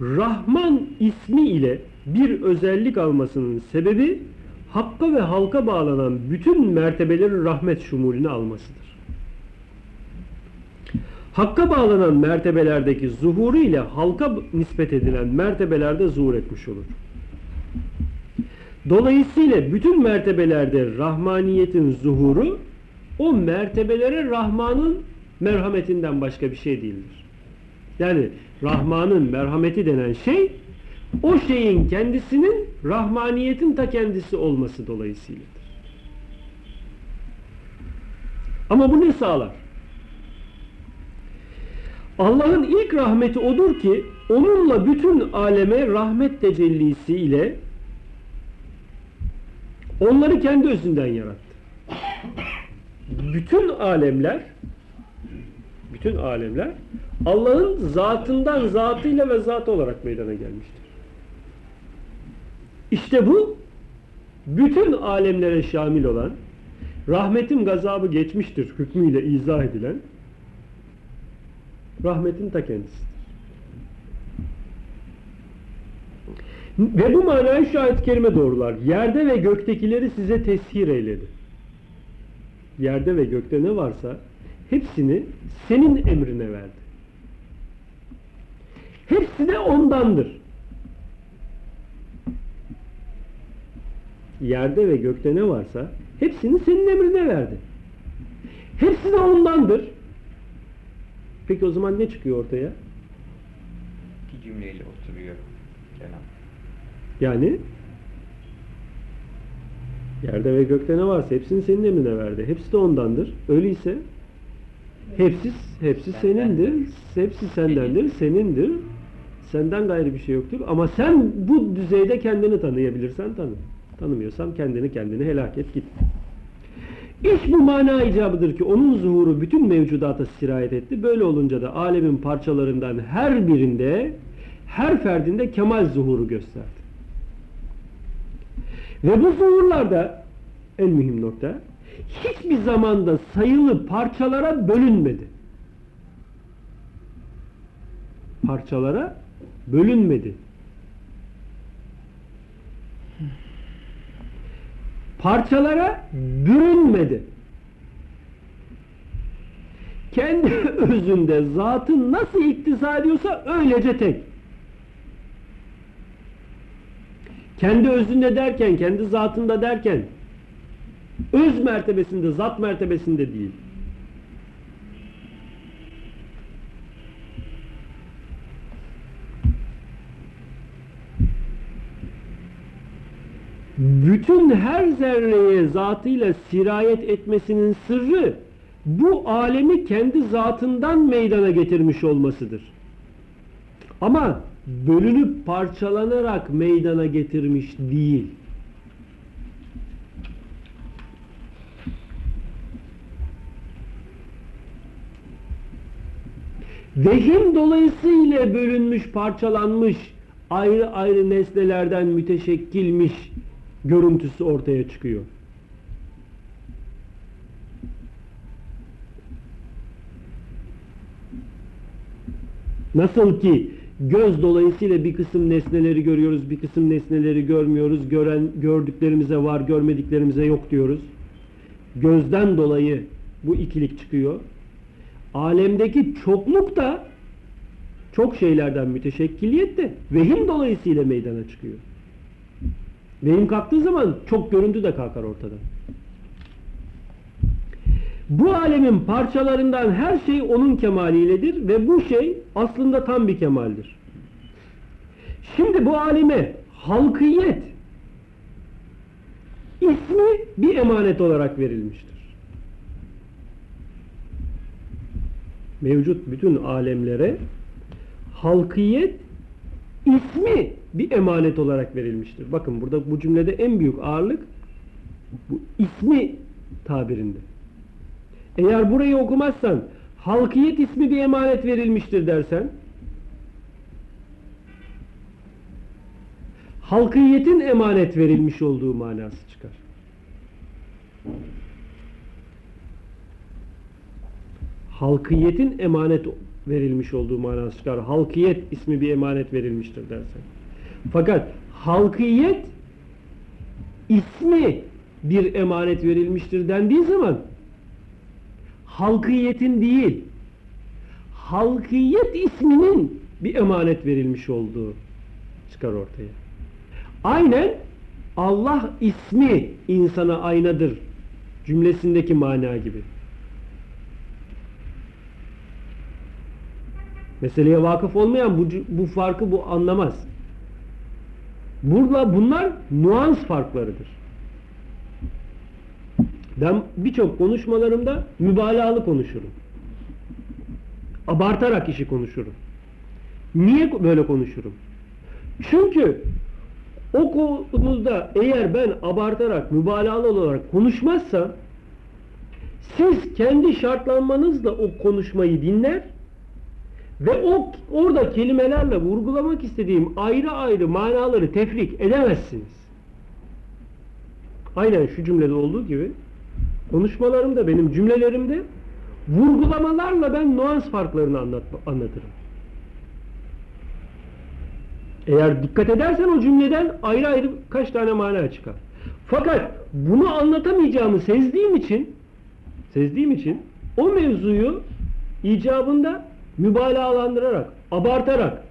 Rahman ismi ile bir özellik almasının sebebi Hakka ve halka bağlanan bütün mertebelerin rahmet şumulünü almasıdır. Hakka bağlanan mertebelerdeki zuhuru ile halka nispet edilen mertebelerde zuhur etmiş olur. Dolayısıyla bütün mertebelerde rahmaniyetin zuhuru o mertebelere Rahman'ın merhametinden başka bir şey değildir. Yani Rahman'ın merhameti denen şey o şeyin kendisinin rahmaniyetin ta kendisi olması dolayısıyladır. Ama bu ne sağlar? Allah'ın ilk rahmeti odur ki onunla bütün aleme rahmet tecellisi ile onları kendi özünden yarattı. Bütün alemler bütün alemler Allah'ın zatından zatıyla ve zatı olarak meydana gelmiştir. İşte bu bütün alemlere şamil olan rahmetin gazabı geçmiştir hükmüyle izah edilen rahmetin ta kendisidir. Ve bu manayı şu ayet-i kerime doğrular. Yerde ve göktekileri size teshir eyledi. Yerde ve gökte ne varsa hepsini senin emrine verdi. Hepsi de ondandır. Yerde ve gökte ne varsa hepsini senin emrine verdi. Hepsi de ondandır. Peki o zaman ne çıkıyor ortaya? İki cümleyle oturuyor kelam. Yani yerde ve gökte ne varsa hepsini senin emrine verdi. Hepsi de ondandır. Öyleyse hepsi hepsi senindir. Hepsi sendendir, senindir. Senden gayrı bir şey yoktur. Ama sen bu düzeyde kendini tanıyabilirsen tanı. Tanımıyorsan kendini kendini helak et git. İş bu mana icabıdır ki onun zuhuru bütün mevcudata sirayet etti. Böyle olunca da alemin parçalarından her birinde, her ferdinde kemal zuhuru gösterdi. Ve bu zuhurlarda en mühim nokta hiçbir zamanda sayılı parçalara bölünmedi. Parçalara bölünmedi. Parçalara bürünmedi. Kendi özünde zatın nasıl iktiza ediyorsa öylece tek. Kendi özünde derken, kendi zatında derken öz mertebesinde, zat mertebesinde değil. Bütün her zerreye zatıyla sirayet etmesinin sırrı bu alemi kendi zatından meydana getirmiş olmasıdır. Ama bölünüp parçalanarak meydana getirmiş değil. Vehim dolayısıyla bölünmüş, parçalanmış, ayrı ayrı nesnelerden müteşekkilmiş görüntüsü ortaya çıkıyor. Nasıl ki göz dolayısıyla bir kısım nesneleri görüyoruz, bir kısım nesneleri görmüyoruz. Gören gördüklerimize var, görmediklerimize yok diyoruz. Gözden dolayı bu ikilik çıkıyor. Alemdeki çokluk da çok şeylerden müteşekkiliyet de vehim dolayısıyla meydana çıkıyor. Vehim kalktığı zaman çok görüntü de kalkar ortadan. Bu alemin parçalarından her şey onun kemaliyledir ve bu şey aslında tam bir kemaldir. Şimdi bu aleme halkiyet ismi bir emanet olarak verilmiştir. Mevcut bütün alemlere halkiyet ismi bir emanet olarak verilmiştir. Bakın burada bu cümlede en büyük ağırlık bu ismi tabirinde. Eğer burayı okumazsan halkiyet ismi bir emanet verilmiştir dersen halkıyetin emanet verilmiş olduğu manası çıkar. Halkıyetin emanet verilmiş olduğu manası çıkar. Halkiyet ismi bir emanet verilmiştir dersen. Fakat halkiyet ismi bir emanet verilmiştir dendiği zaman halkıyetin değil halkiyet isminin bir emanet verilmiş olduğu çıkar ortaya. Aynen Allah ismi insana aynadır cümlesindeki mana gibi. Meseleye vakıf olmayan bu, bu farkı bu anlamaz. Burada bunlar nuans farklarıdır. Ben birçok konuşmalarımda mübalağalı konuşurum. Abartarak işi konuşurum. Niye böyle konuşurum? Çünkü o konuda eğer ben abartarak, mübalağalı olarak konuşmazsam siz kendi şartlanmanızla o konuşmayı dinler ve o orada kelimelerle vurgulamak istediğim ayrı ayrı manaları tefrik edemezsiniz. Aynen şu cümlede olduğu gibi konuşmalarımda, benim cümlelerimde vurgulamalarla ben nuans farklarını anlat, anlatırım. Eğer dikkat edersen o cümleden ayrı ayrı kaç tane mana çıkar. Fakat bunu anlatamayacağımı sezdiğim için sezdiğim için o mevzuyu icabında mübalağalandırarak, abartarak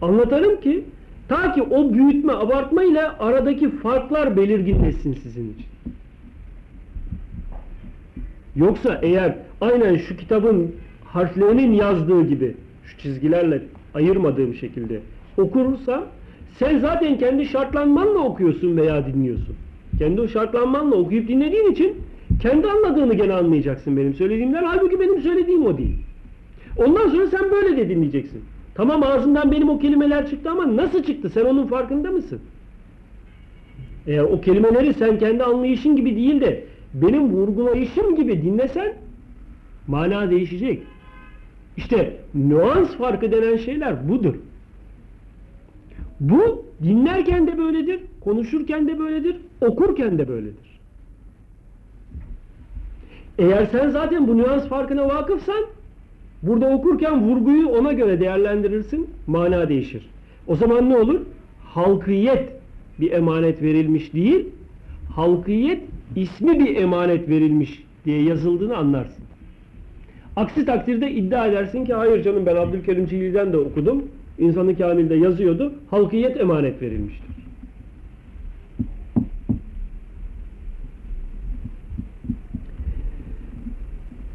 anlatarım ki ta ki o büyütme, abartma ile aradaki farklar belirginleşsin sizin için. Yoksa eğer aynen şu kitabın harflerinin yazdığı gibi şu çizgilerle ayırmadığım şekilde okurursam sen zaten kendi şartlanmanla okuyorsun veya dinliyorsun. Kendi o şartlanmanla okuyup dinlediğin için kendi anladığını gene anlayacaksın benim söylediğimden. Halbuki benim söylediğim o değil. Ondan sonra sen böyle de dinleyeceksin. Tamam ağzımdan benim o kelimeler çıktı ama nasıl çıktı? Sen onun farkında mısın? Eğer o kelimeleri sen kendi anlayışın gibi değil de benim vurgulayışım gibi dinlesen mana değişecek. İşte nüans farkı denen şeyler budur. Bu dinlerken de böyledir, konuşurken de böyledir, okurken de böyledir. Eğer sen zaten bu nüans farkına vakıfsan burada okurken vurguyu ona göre değerlendirirsin, mana değişir. O zaman ne olur? Halkiyet bir emanet verilmiş değil, halkiyet ismi bir emanet verilmiş diye yazıldığını anlarsın. Aksi takdirde iddia edersin ki hayır canım ben Abdülkerim Çiğli'den de okudum. İnsanı Kamil'de yazıyordu. Halkiyet emanet verilmiştir.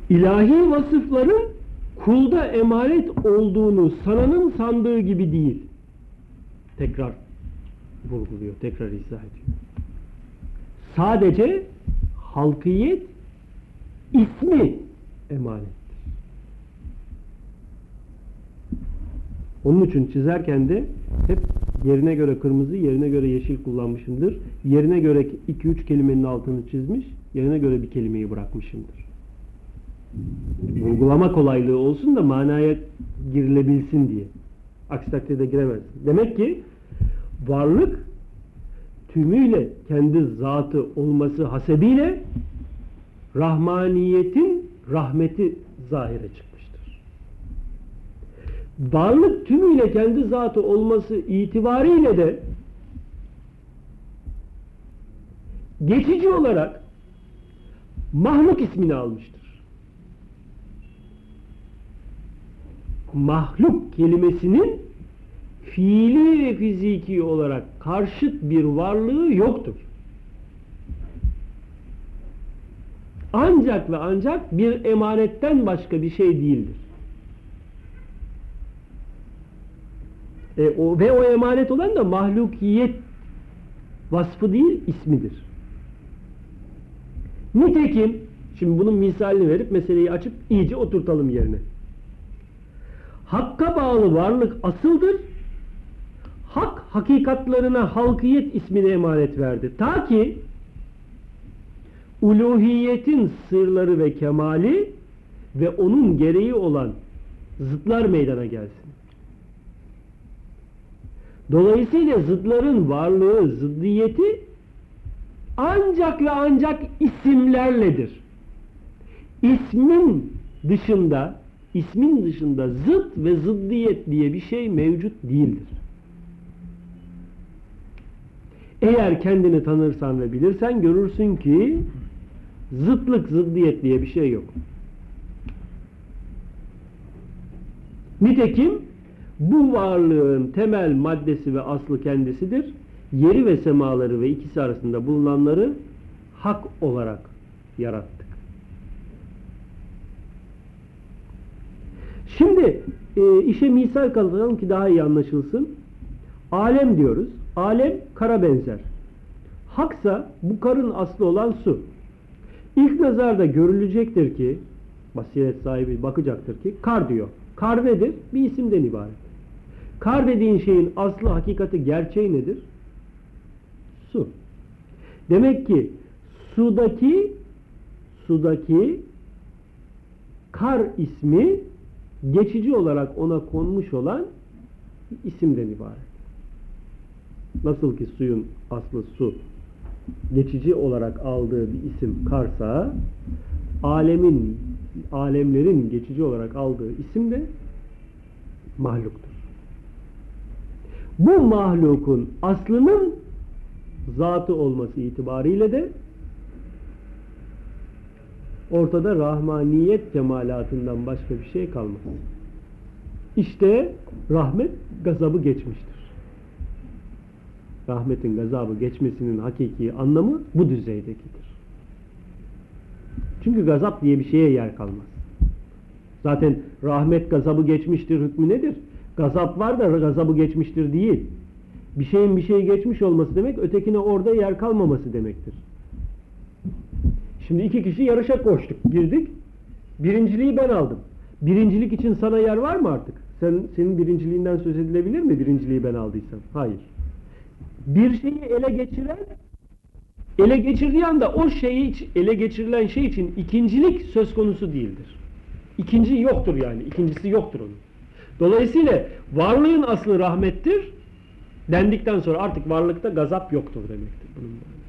İlahi vasıfların kulda emanet olduğunu sananın sandığı gibi değil. Tekrar vurguluyor, tekrar izah ediyor. Sadece halkiyet ismi emanettir. Onun için çizerken de hep yerine göre kırmızı, yerine göre yeşil kullanmışımdır. Yerine göre 2-3 kelimenin altını çizmiş, yerine göre bir kelimeyi bırakmışımdır. Vurgulama kolaylığı olsun da manaya girilebilsin diye. Aksi takdirde giremez. Demek ki varlık tümüyle kendi zatı olması hasebiyle rahmaniyetin rahmeti zahire çıkmıştır. Varlık tümüyle kendi zatı olması itibariyle de geçici olarak mahluk ismini almıştır. Mahluk kelimesinin fiili ve fiziki olarak karşıt bir varlığı yoktur. Ancak ve ancak bir emanetten başka bir şey değildir. E, o, ve o emanet olan da mahlukiyet vasfı değil, ismidir. Nitekim, şimdi bunun misalini verip meseleyi açıp iyice oturtalım yerine. Hakka bağlı varlık asıldır, hak hakikatlarına halkiyet ismini emanet verdi. Ta ki uluhiyetin sırları ve kemali ve onun gereği olan zıtlar meydana gelsin. Dolayısıyla zıtların varlığı, zıddiyeti ancak ve ancak isimlerledir. İsmin dışında, ismin dışında zıt ve zıddiyet diye bir şey mevcut değildir. Eğer kendini tanırsan ve bilirsen görürsün ki zıtlık, zıddiyet diye bir şey yok. Nitekim bu varlığın temel maddesi ve aslı kendisidir. Yeri ve semaları ve ikisi arasında bulunanları hak olarak yarattık. Şimdi e, işe misal kalalım ki daha iyi anlaşılsın. Alem diyoruz. Alem kara benzer. Haksa bu karın aslı olan su. İlk nazarda görülecektir ki basiret sahibi bakacaktır ki kar diyor. Kar nedir? Bir isimden ibaret. Kar dediğin şeyin aslı, hakikati, gerçeği nedir? Su. Demek ki sudaki sudaki kar ismi geçici olarak ona konmuş olan isimden ibaret. Nasıl ki suyun aslı su geçici olarak aldığı bir isim karsa alemin alemlerin geçici olarak aldığı isim de mahluktur. Bu mahlukun aslının zatı olması itibariyle de ortada rahmaniyet kemalatından başka bir şey kalmaz. İşte rahmet gazabı geçmiştir. Rahmetin gazabı geçmesinin hakiki anlamı bu düzeydekidir. Çünkü gazap diye bir şeye yer kalmaz. Zaten rahmet gazabı geçmiştir hükmü nedir? Gazap var da gazabı geçmiştir değil. Bir şeyin bir şeye geçmiş olması demek ötekine orada yer kalmaması demektir. Şimdi iki kişi yarışa koştuk, girdik. Birinciliği ben aldım. Birincilik için sana yer var mı artık? Sen senin birinciliğinden söz edilebilir mi birinciliği ben aldıysam? Hayır. Bir şeyi ele geçiren ele geçirdiği anda o şeyi ele geçirilen şey için ikincilik söz konusu değildir. İkinci yoktur yani. ikincisi yoktur onun. Dolayısıyla varlığın aslı rahmettir. Dendikten sonra artık varlıkta gazap yoktur demektir bunun manası.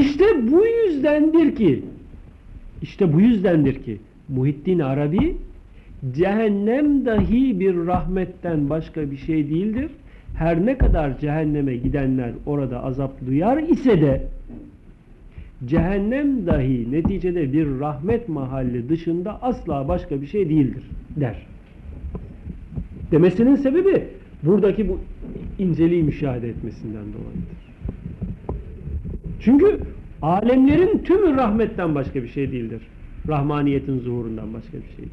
İşte bu yüzdendir ki işte bu yüzdendir ki Muhittin Arabi cehennem dahi bir rahmetten başka bir şey değildir. Her ne kadar cehenneme gidenler orada azap duyar ise de cehennem dahi neticede bir rahmet mahalli dışında asla başka bir şey değildir der. Demesinin sebebi buradaki bu inceliği müşahede etmesinden dolayıdır. Çünkü alemlerin tümü rahmetten başka bir şey değildir. Rahmaniyetin zuhurundan başka bir şey değil.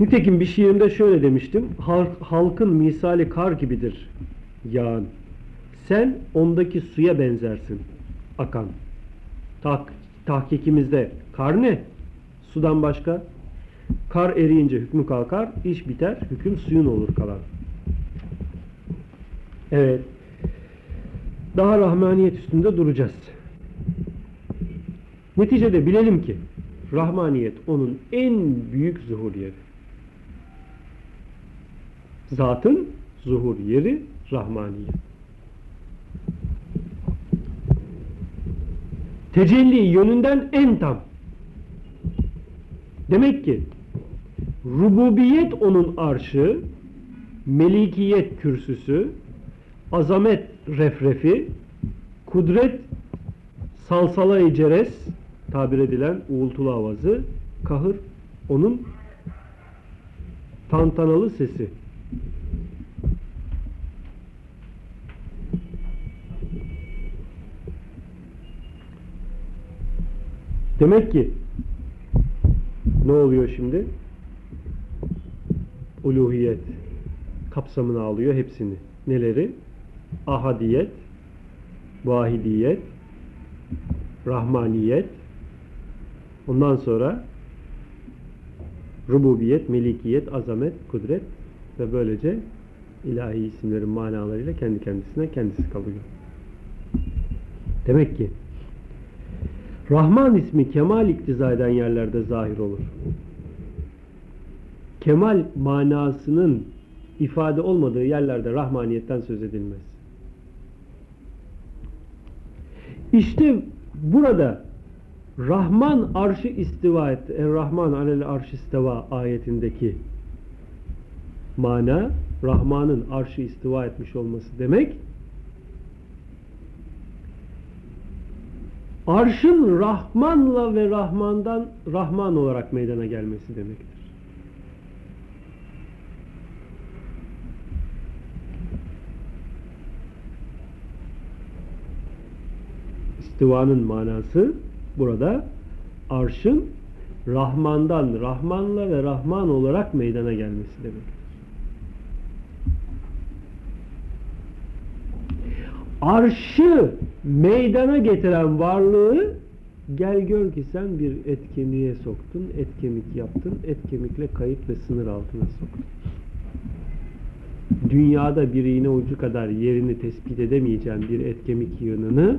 Nitekim bir şiirimde şöyle demiştim. Halk, halkın misali kar gibidir yağan. Sen ondaki suya benzersin. Akan. Tak, tahkikimizde kar ne? Sudan başka? Kar eriyince hükmü kalkar, iş biter, hüküm suyun olur kalan. Evet. Daha rahmaniyet üstünde duracağız. Neticede bilelim ki rahmaniyet onun en büyük zuhur yeri. Zatın zuhur yeri rahmaniyet. Tecelli yönünden en tam. Demek ki rububiyet onun arşı, melikiyet kürsüsü, azamet refrefi, kudret salsala-i tabir edilen uğultulu avazı, kahır onun tantanalı sesi. Demek ki ne oluyor şimdi? Uluhiyet kapsamına alıyor hepsini. Neleri? Ahadiyet, vahidiyet, rahmaniyet, ondan sonra rububiyet, melikiyet, azamet, kudret ve böylece ilahi isimlerin manalarıyla kendi kendisine kendisi kalıyor. Demek ki Rahman ismi kemal iktiza eden yerlerde zahir olur. Kemal manasının ifade olmadığı yerlerde rahmaniyetten söz edilmez. İşte burada Rahman arşı istiva etti. Er-Rahman alel arşı istiva ayetindeki mana Rahman'ın arşı istiva etmiş olması demek arşın Rahman'la ve Rahman'dan Rahman olarak meydana gelmesi demektir. İstivanın manası burada arşın Rahman'dan Rahman'la ve Rahman olarak meydana gelmesi demektir. Arşı meydana getiren varlığı gel gör ki sen bir et kemiğe soktun, et kemik yaptın, et kemikle kayıt ve sınır altına soktun. Dünyada bir iğne ucu kadar yerini tespit edemeyeceğin bir et kemik yığınını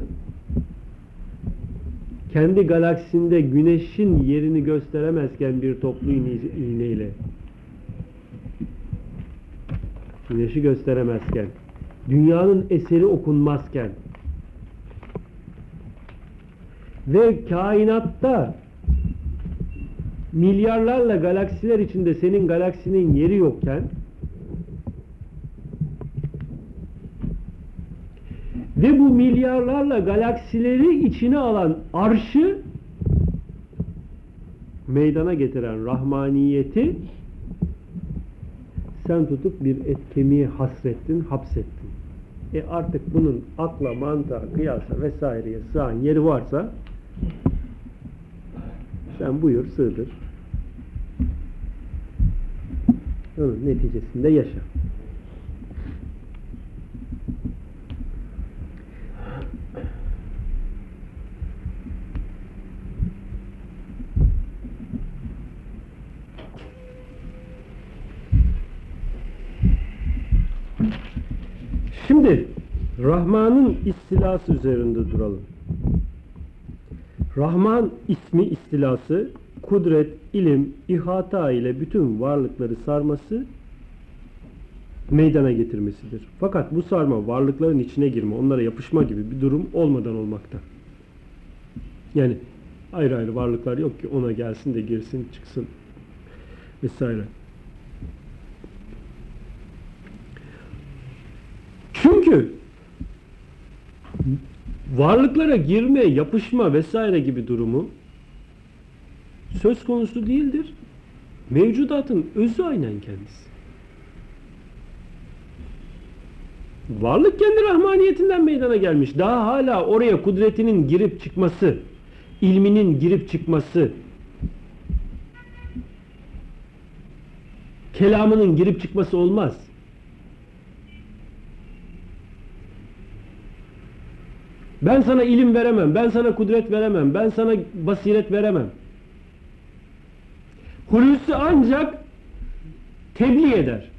kendi galaksinde güneşin yerini gösteremezken bir toplu iğne- iğneyle. Güneşi gösteremezken dünyanın eseri okunmazken. Ve kainatta milyarlarla galaksiler içinde senin galaksinin yeri yokken ve bu milyarlarla galaksileri içine alan arşı meydana getiren rahmaniyeti sen tutup bir et kemiğe hasrettin, hapsettin. E artık bunun akla, mantığa, kıyasa vesaireye sığan yeri varsa sen buyur sığdır. Onun neticesinde yaşa. Şimdi Rahman'ın istilası üzerinde duralım. Rahman ismi istilası kudret, ilim, ihata ile bütün varlıkları sarması meydana getirmesidir. Fakat bu sarma varlıkların içine girme, onlara yapışma gibi bir durum olmadan olmakta. Yani ayrı ayrı varlıklar yok ki ona gelsin de girsin çıksın vesaire. Çünkü varlıklara girme, yapışma vesaire gibi durumu söz konusu değildir. Mevcudatın özü aynen kendisi. Varlık kendi rahmaniyetinden meydana gelmiş. Daha hala oraya kudretinin girip çıkması, ilminin girip çıkması, kelamının girip çıkması olmaz. Ben sana ilim veremem, ben sana kudret veremem, ben sana basiret veremem. Hulusi ancak tebliğ eder.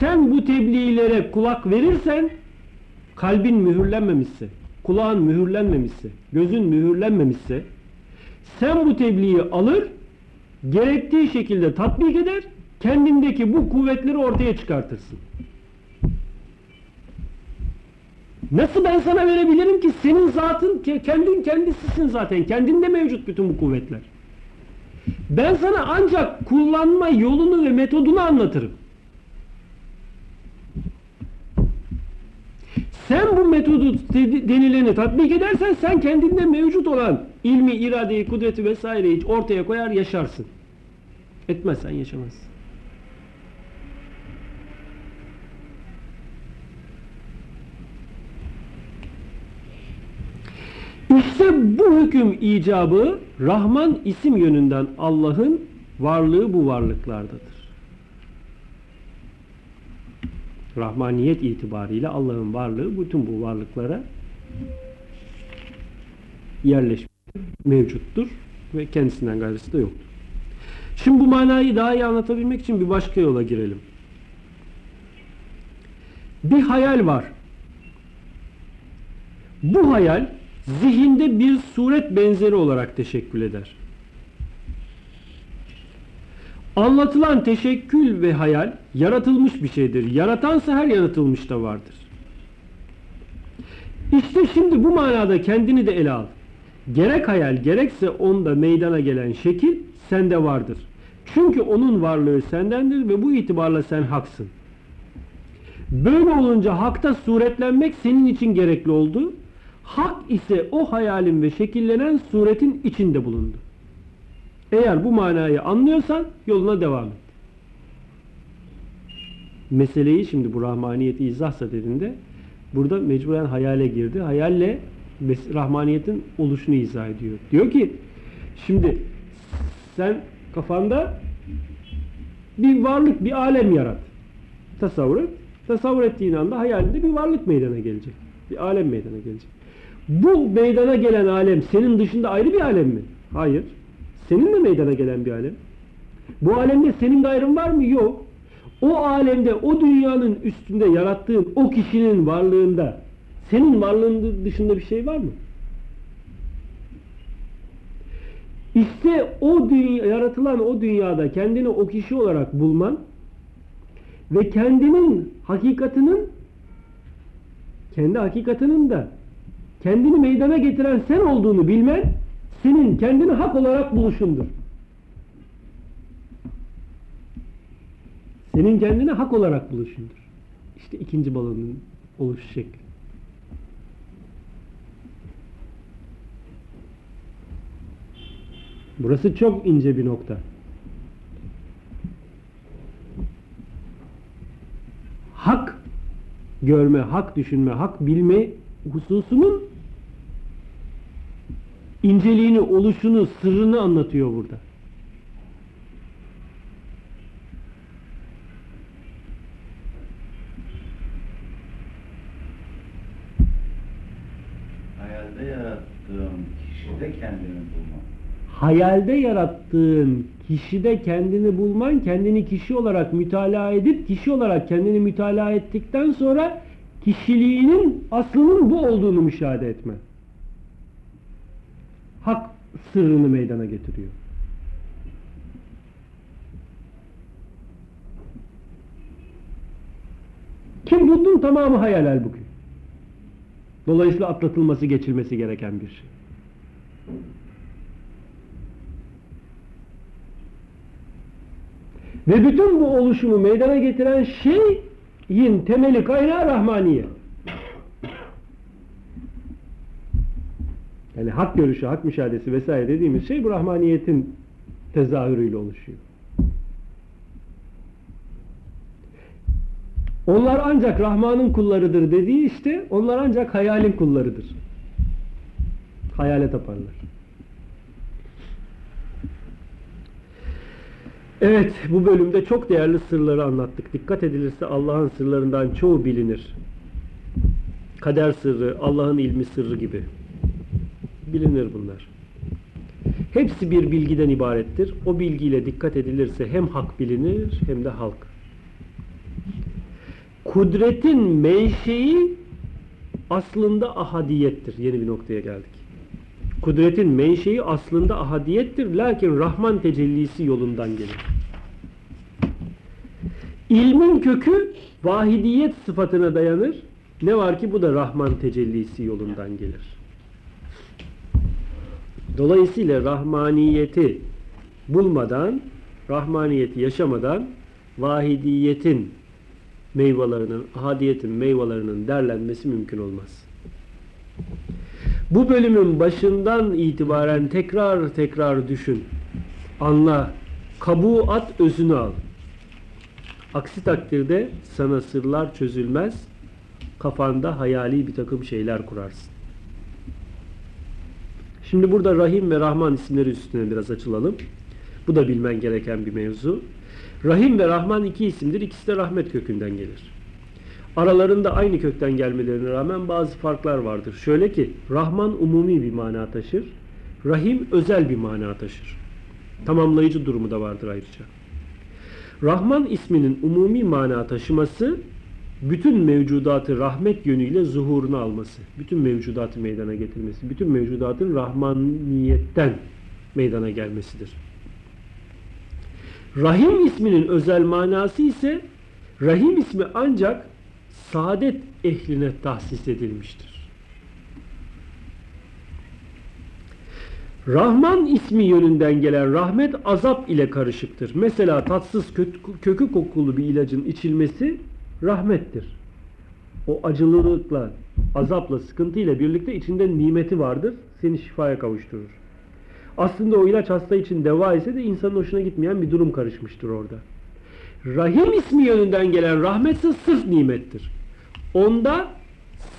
Sen bu tebliğlere kulak verirsen, kalbin mühürlenmemişse, kulağın mühürlenmemişse, gözün mühürlenmemişse, sen bu tebliği alır, gerektiği şekilde tatbik eder, kendindeki bu kuvvetleri ortaya çıkartırsın. Nasıl ben sana verebilirim ki senin zatın ke- kendin kendisisin zaten. Kendinde mevcut bütün bu kuvvetler. Ben sana ancak kullanma yolunu ve metodunu anlatırım. Sen bu metodu de- denileni tatbik edersen sen kendinde mevcut olan ilmi, iradeyi, kudreti vesaireyi ortaya koyar yaşarsın. Etmezsen yaşamazsın. İşte bu hüküm icabı Rahman isim yönünden Allah'ın varlığı bu varlıklardadır. Rahmaniyet itibariyle Allah'ın varlığı bütün bu varlıklara yerleşmiş mevcuttur ve kendisinden gayrısı da yoktur. Şimdi bu manayı daha iyi anlatabilmek için bir başka yola girelim. Bir hayal var. Bu hayal zihinde bir suret benzeri olarak teşekkül eder. Anlatılan teşekkül ve hayal yaratılmış bir şeydir. Yaratansa her yaratılmış da vardır. İşte şimdi bu manada kendini de ele al. Gerek hayal gerekse onda meydana gelen şekil sende vardır. Çünkü onun varlığı sendendir ve bu itibarla sen haksın. Böyle olunca hakta suretlenmek senin için gerekli oldu. Hak ise o hayalin ve şekillenen suretin içinde bulundu. Eğer bu manayı anlıyorsan yoluna devam et. Meseleyi şimdi bu rahmaniyeti izah sadedinde burada mecburen hayale girdi. Hayalle rahmaniyetin oluşunu izah ediyor. Diyor ki şimdi sen kafanda bir varlık, bir alem yarat. Tasavvur et. Tasavvur ettiğin anda hayalinde bir varlık meydana gelecek. Bir alem meydana gelecek. Bu meydana gelen alem senin dışında ayrı bir alem mi? Hayır. Senin de meydana gelen bir alem. Bu alemde senin gayrın var mı? Yok. O alemde, o dünyanın üstünde yarattığın o kişinin varlığında senin varlığın dışında bir şey var mı? İşte o dünya, yaratılan o dünyada kendini o kişi olarak bulman ve kendinin hakikatinin kendi hakikatinin de kendini meydana getiren sen olduğunu bilmen senin kendini hak olarak buluşundur. Senin kendini hak olarak buluşundur. İşte ikinci balonun oluş şekli. Burası çok ince bir nokta. Hak görme, hak düşünme, hak bilme hususunun inceliğini, oluşunu, sırrını anlatıyor burada. Hayalde yarattığım kişide kendini bulmak. Hayalde yarattığın kişide kendini bulman, kendini kişi olarak mütalaa edip, kişi olarak kendini mütalaa ettikten sonra kişiliğinin aslının bu olduğunu müşahede etmen. Hak sırrını meydana getiriyor. Kim buldun tamamı hayal halbuki. Dolayısıyla atlatılması, geçilmesi gereken bir şey. Ve bütün bu oluşumu meydana getiren şeyin temeli kaynağı Rahmaniye. Yani hak görüşü, hak müşahedesi vesaire dediğimiz şey bu Rahmaniyetin tezahürüyle oluşuyor. Onlar ancak Rahman'ın kullarıdır dediği işte onlar ancak hayalin kullarıdır. Hayale taparlar. Evet, bu bölümde çok değerli sırları anlattık. Dikkat edilirse Allah'ın sırlarından çoğu bilinir. Kader sırrı, Allah'ın ilmi sırrı gibi. Bilinir bunlar. Hepsi bir bilgiden ibarettir. O bilgiyle dikkat edilirse hem hak bilinir hem de halk. Kudretin menşei aslında ahadiyettir. Yeni bir noktaya geldik. Kudretin menşei aslında ahadiyettir. Lakin Rahman tecellisi yolundan gelir. İlmin kökü vahidiyet sıfatına dayanır. Ne var ki bu da Rahman tecellisi yolundan gelir. Dolayısıyla Rahmaniyeti bulmadan, Rahmaniyeti yaşamadan vahidiyetin meyvelerinin, ahadiyetin meyvelerinin derlenmesi mümkün olmaz. Bu bölümün başından itibaren tekrar tekrar düşün. Anla. Kabuğu at, özünü al. Aksi takdirde sana sırlar çözülmez. Kafanda hayali bir takım şeyler kurarsın. Şimdi burada Rahim ve Rahman isimleri üstüne biraz açılalım. Bu da bilmen gereken bir mevzu. Rahim ve Rahman iki isimdir. İkisi de rahmet kökünden gelir. Aralarında aynı kökten gelmelerine rağmen bazı farklar vardır. Şöyle ki Rahman umumi bir mana taşır. Rahim özel bir mana taşır. Tamamlayıcı durumu da vardır ayrıca. Rahman isminin umumi mana taşıması bütün mevcudatı rahmet yönüyle zuhurunu alması, bütün mevcudatı meydana getirmesi, bütün mevcudatın rahmaniyetten meydana gelmesidir. Rahim isminin özel manası ise Rahim ismi ancak saadet ehline tahsis edilmiştir. Rahman ismi yönünden gelen rahmet azap ile karışıktır. Mesela tatsız kökü kokulu bir ilacın içilmesi rahmettir. O acılılıkla, azapla, sıkıntıyla birlikte içinde nimeti vardır. Seni şifaya kavuşturur. Aslında o ilaç hasta için deva ise de insanın hoşuna gitmeyen bir durum karışmıştır orada. Rahim ismi yönünden gelen rahmetse sırf nimettir. Onda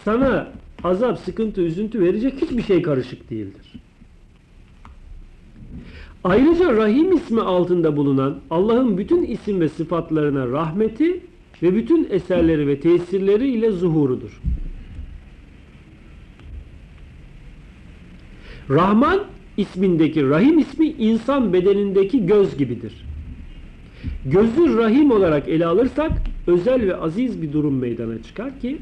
sana azap, sıkıntı, üzüntü verecek hiçbir şey karışık değildir. Ayrıca Rahim ismi altında bulunan Allah'ın bütün isim ve sıfatlarına rahmeti ve bütün eserleri ve tesirleri ile zuhurudur. Rahman ismindeki Rahim ismi insan bedenindeki göz gibidir. Gözü Rahim olarak ele alırsak özel ve aziz bir durum meydana çıkar ki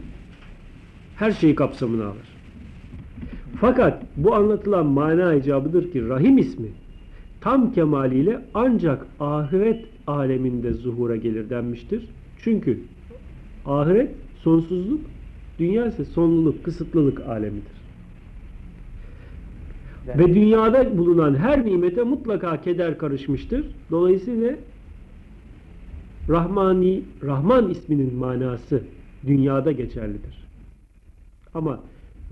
her şeyi kapsamına alır. Fakat bu anlatılan mana icabıdır ki Rahim ismi tam kemaliyle ancak ahiret aleminde zuhura gelir denmiştir. Çünkü ahiret sonsuzluk, dünya ise sonluluk, kısıtlılık alemidir. Ve dünyada bulunan her nimete mutlaka keder karışmıştır. Dolayısıyla Rahmani, Rahman isminin manası dünyada geçerlidir. Ama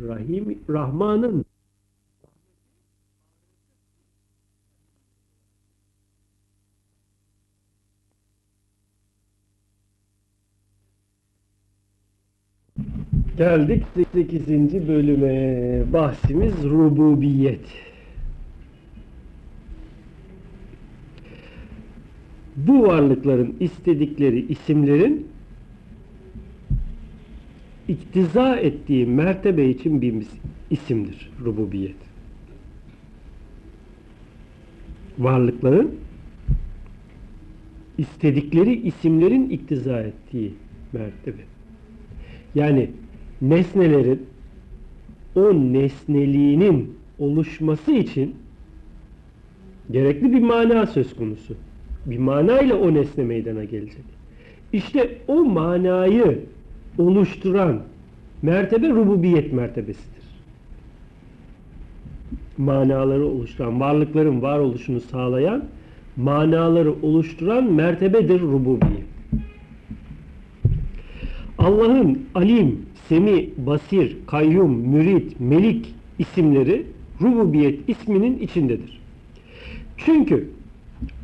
Rahim, Rahman'ın Geldik 8. bölüme. Bahsimiz rububiyet. Bu varlıkların istedikleri isimlerin iktiza ettiği mertebe için bir isimdir rububiyet. Varlıkların istedikleri isimlerin iktiza ettiği mertebe. Yani nesnelerin o nesneliğinin oluşması için gerekli bir mana söz konusu. Bir manayla o nesne meydana gelecek. İşte o manayı oluşturan mertebe rububiyet mertebesidir. Manaları oluşturan, varlıkların varoluşunu sağlayan, manaları oluşturan mertebedir rububiyet. Allah'ın alim, semi, basir, kayyum, mürit, melik isimleri rububiyet isminin içindedir. Çünkü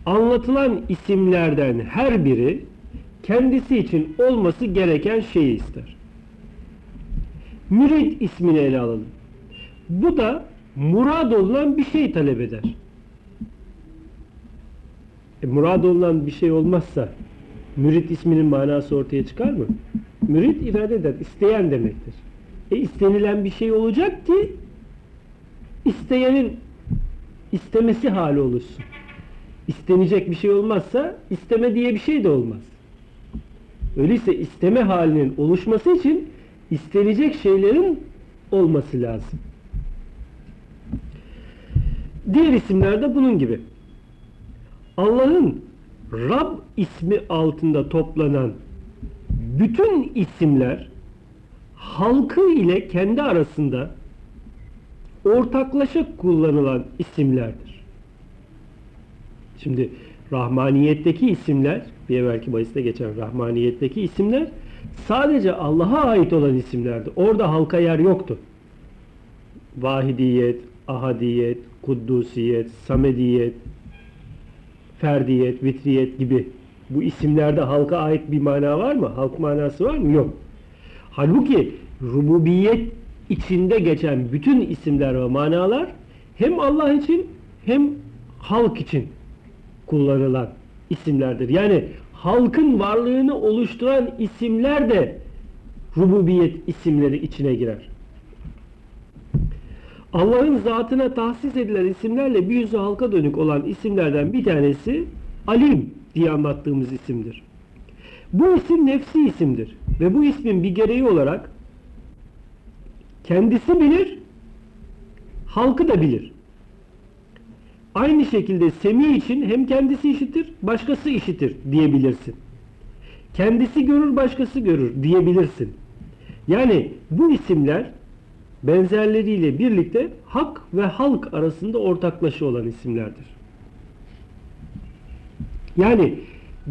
anlatılan isimlerden her biri kendisi için olması gereken şeyi ister. Mürit ismini ele alalım. Bu da murad olunan bir şey talep eder. E, murad olunan bir şey olmazsa mürit isminin manası ortaya çıkar mı? Mürit ifade eder, isteyen demektir. E istenilen bir şey olacak ki isteyenin istemesi hali oluşsun. İstenecek bir şey olmazsa isteme diye bir şey de olmaz. Öyleyse isteme halinin oluşması için istenecek şeylerin olması lazım. Diğer isimler de bunun gibi. Allah'ın Rab ismi altında toplanan bütün isimler halkı ile kendi arasında ortaklaşa kullanılan isimlerdir. Şimdi Rahmaniyetteki isimler, bir evvelki bahiste geçen Rahmaniyetteki isimler sadece Allah'a ait olan isimlerdi. Orada halka yer yoktu. Vahidiyet, Ahadiyet, Kuddusiyet, Samediyet, Ferdiyet, Vitriyet gibi bu isimlerde halka ait bir mana var mı? Halk manası var mı? Yok. Halbuki rububiyet içinde geçen bütün isimler ve manalar hem Allah için hem halk için kullanılan isimlerdir. Yani halkın varlığını oluşturan isimler de rububiyet isimleri içine girer. Allah'ın zatına tahsis edilen isimlerle bir yüzü halka dönük olan isimlerden bir tanesi Alim diye anlattığımız isimdir. Bu isim nefsi isimdir. Ve bu ismin bir gereği olarak kendisi bilir, halkı da bilir. Aynı şekilde semi için hem kendisi işitir, başkası işitir diyebilirsin. Kendisi görür, başkası görür diyebilirsin. Yani bu isimler benzerleriyle birlikte hak ve halk arasında ortaklaşa olan isimlerdir. Yani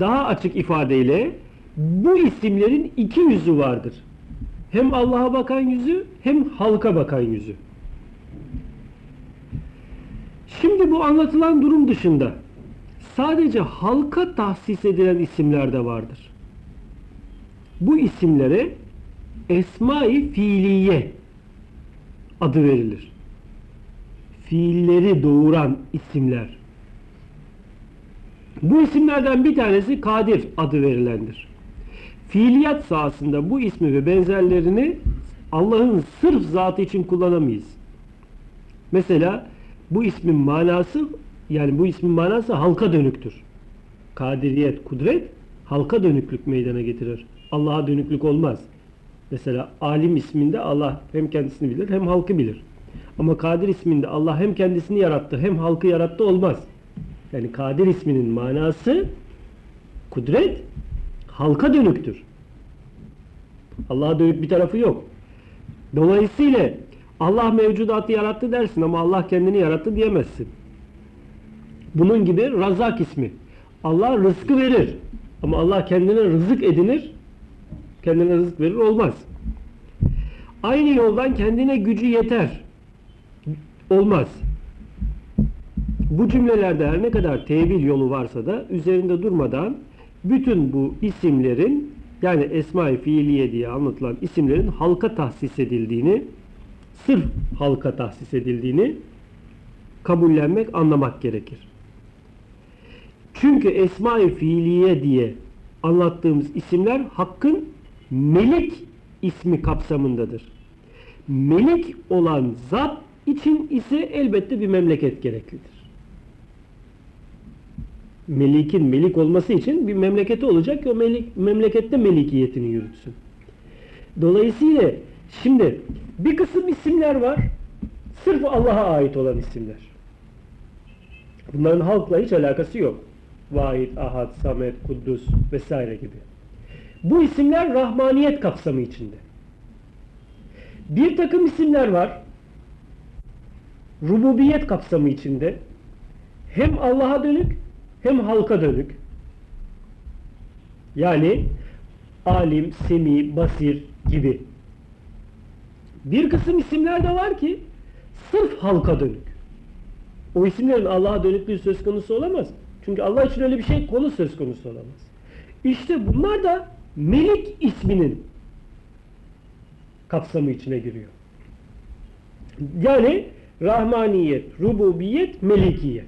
daha açık ifadeyle bu isimlerin iki yüzü vardır. Hem Allah'a bakan yüzü hem halka bakan yüzü. Şimdi bu anlatılan durum dışında sadece halka tahsis edilen isimler de vardır. Bu isimlere Esma-i Fiiliye adı verilir. Fiilleri doğuran isimler. Bu isimlerden bir tanesi Kadir adı verilendir. Fiiliyat sahasında bu ismi ve benzerlerini Allah'ın sırf zatı için kullanamayız. Mesela bu ismin manası yani bu ismin manası halka dönüktür. Kadiriyet, kudret halka dönüklük meydana getirir. Allah'a dönüklük olmaz. Mesela alim isminde Allah hem kendisini bilir hem halkı bilir. Ama Kadir isminde Allah hem kendisini yarattı hem halkı yarattı olmaz. Yani Kadir isminin manası kudret halka dönüktür. Allah'a dönük bir tarafı yok. Dolayısıyla Allah mevcudatı yarattı dersin ama Allah kendini yarattı diyemezsin. Bunun gibi Razak ismi. Allah rızkı verir. Ama Allah kendine rızık edinir, kendine rızık verir olmaz. Aynı yoldan kendine gücü yeter. Olmaz. Bu cümlelerde her ne kadar tevil yolu varsa da üzerinde durmadan bütün bu isimlerin yani esma-i fiiliye diye anlatılan isimlerin halka tahsis edildiğini sırf halka tahsis edildiğini kabullenmek, anlamak gerekir. Çünkü esma-i fiiliye diye anlattığımız isimler hakkın melik ismi kapsamındadır. Melik olan zat için ise elbette bir memleket gereklidir. Melikin melik olması için bir memleketi olacak ki o melik, memlekette melikiyetini yürütsün. Dolayısıyla şimdi bir kısım isimler var. Sırf Allah'a ait olan isimler. Bunların halkla hiç alakası yok. Vahid, Ahad, Samet, Kuddus vesaire gibi. Bu isimler rahmaniyet kapsamı içinde. Bir takım isimler var. Rububiyet kapsamı içinde. Hem Allah'a dönük hem halka dönük. Yani alim, semi, basir gibi. Bir kısım isimler de var ki sırf halka dönük. O isimlerin Allah'a dönüklüğü söz konusu olamaz. Çünkü Allah için öyle bir şey konu söz konusu olamaz. İşte bunlar da Melik isminin kapsamı içine giriyor. Yani Rahmaniyet, Rububiyet, Melikiyet.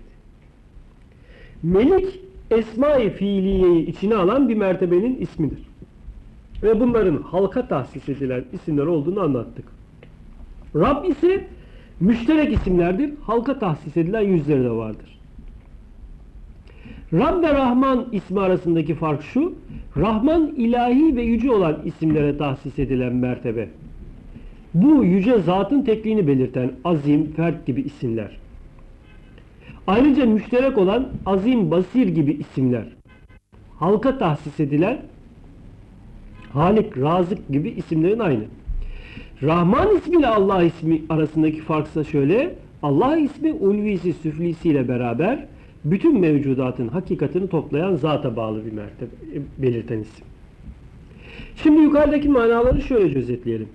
Melik esma-i fiiliyeyi içine alan bir mertebenin ismidir. Ve bunların halka tahsis edilen isimler olduğunu anlattık. Rab ise müşterek isimlerdir. Halka tahsis edilen yüzleri de vardır. Rab ve Rahman ismi arasındaki fark şu. Rahman ilahi ve yüce olan isimlere tahsis edilen mertebe. Bu yüce zatın tekliğini belirten azim, fert gibi isimler. Ayrıca müşterek olan azim, basir gibi isimler. Halka tahsis edilen Halik, Razık gibi isimlerin aynı. Rahman ismiyle Allah ismi arasındaki farksa şöyle. Allah ismi ulvisi, süflisiyle beraber bütün mevcudatın hakikatini toplayan zata bağlı bir mertebe belirten isim. Şimdi yukarıdaki manaları şöyle özetleyelim.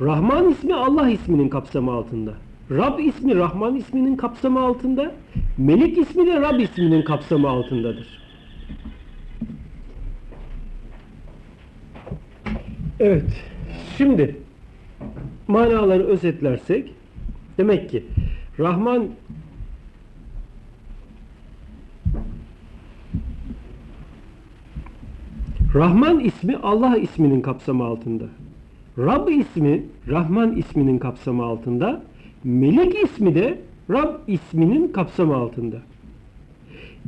Rahman ismi Allah isminin kapsamı altında. Rab ismi Rahman isminin kapsamı altında. Melik ismi de Rab isminin kapsamı altındadır. Evet. Şimdi manaları özetlersek demek ki Rahman Rahman ismi Allah isminin kapsamı altında. Rab ismi Rahman isminin kapsamı altında. Melik ismi de Rab isminin kapsamı altında.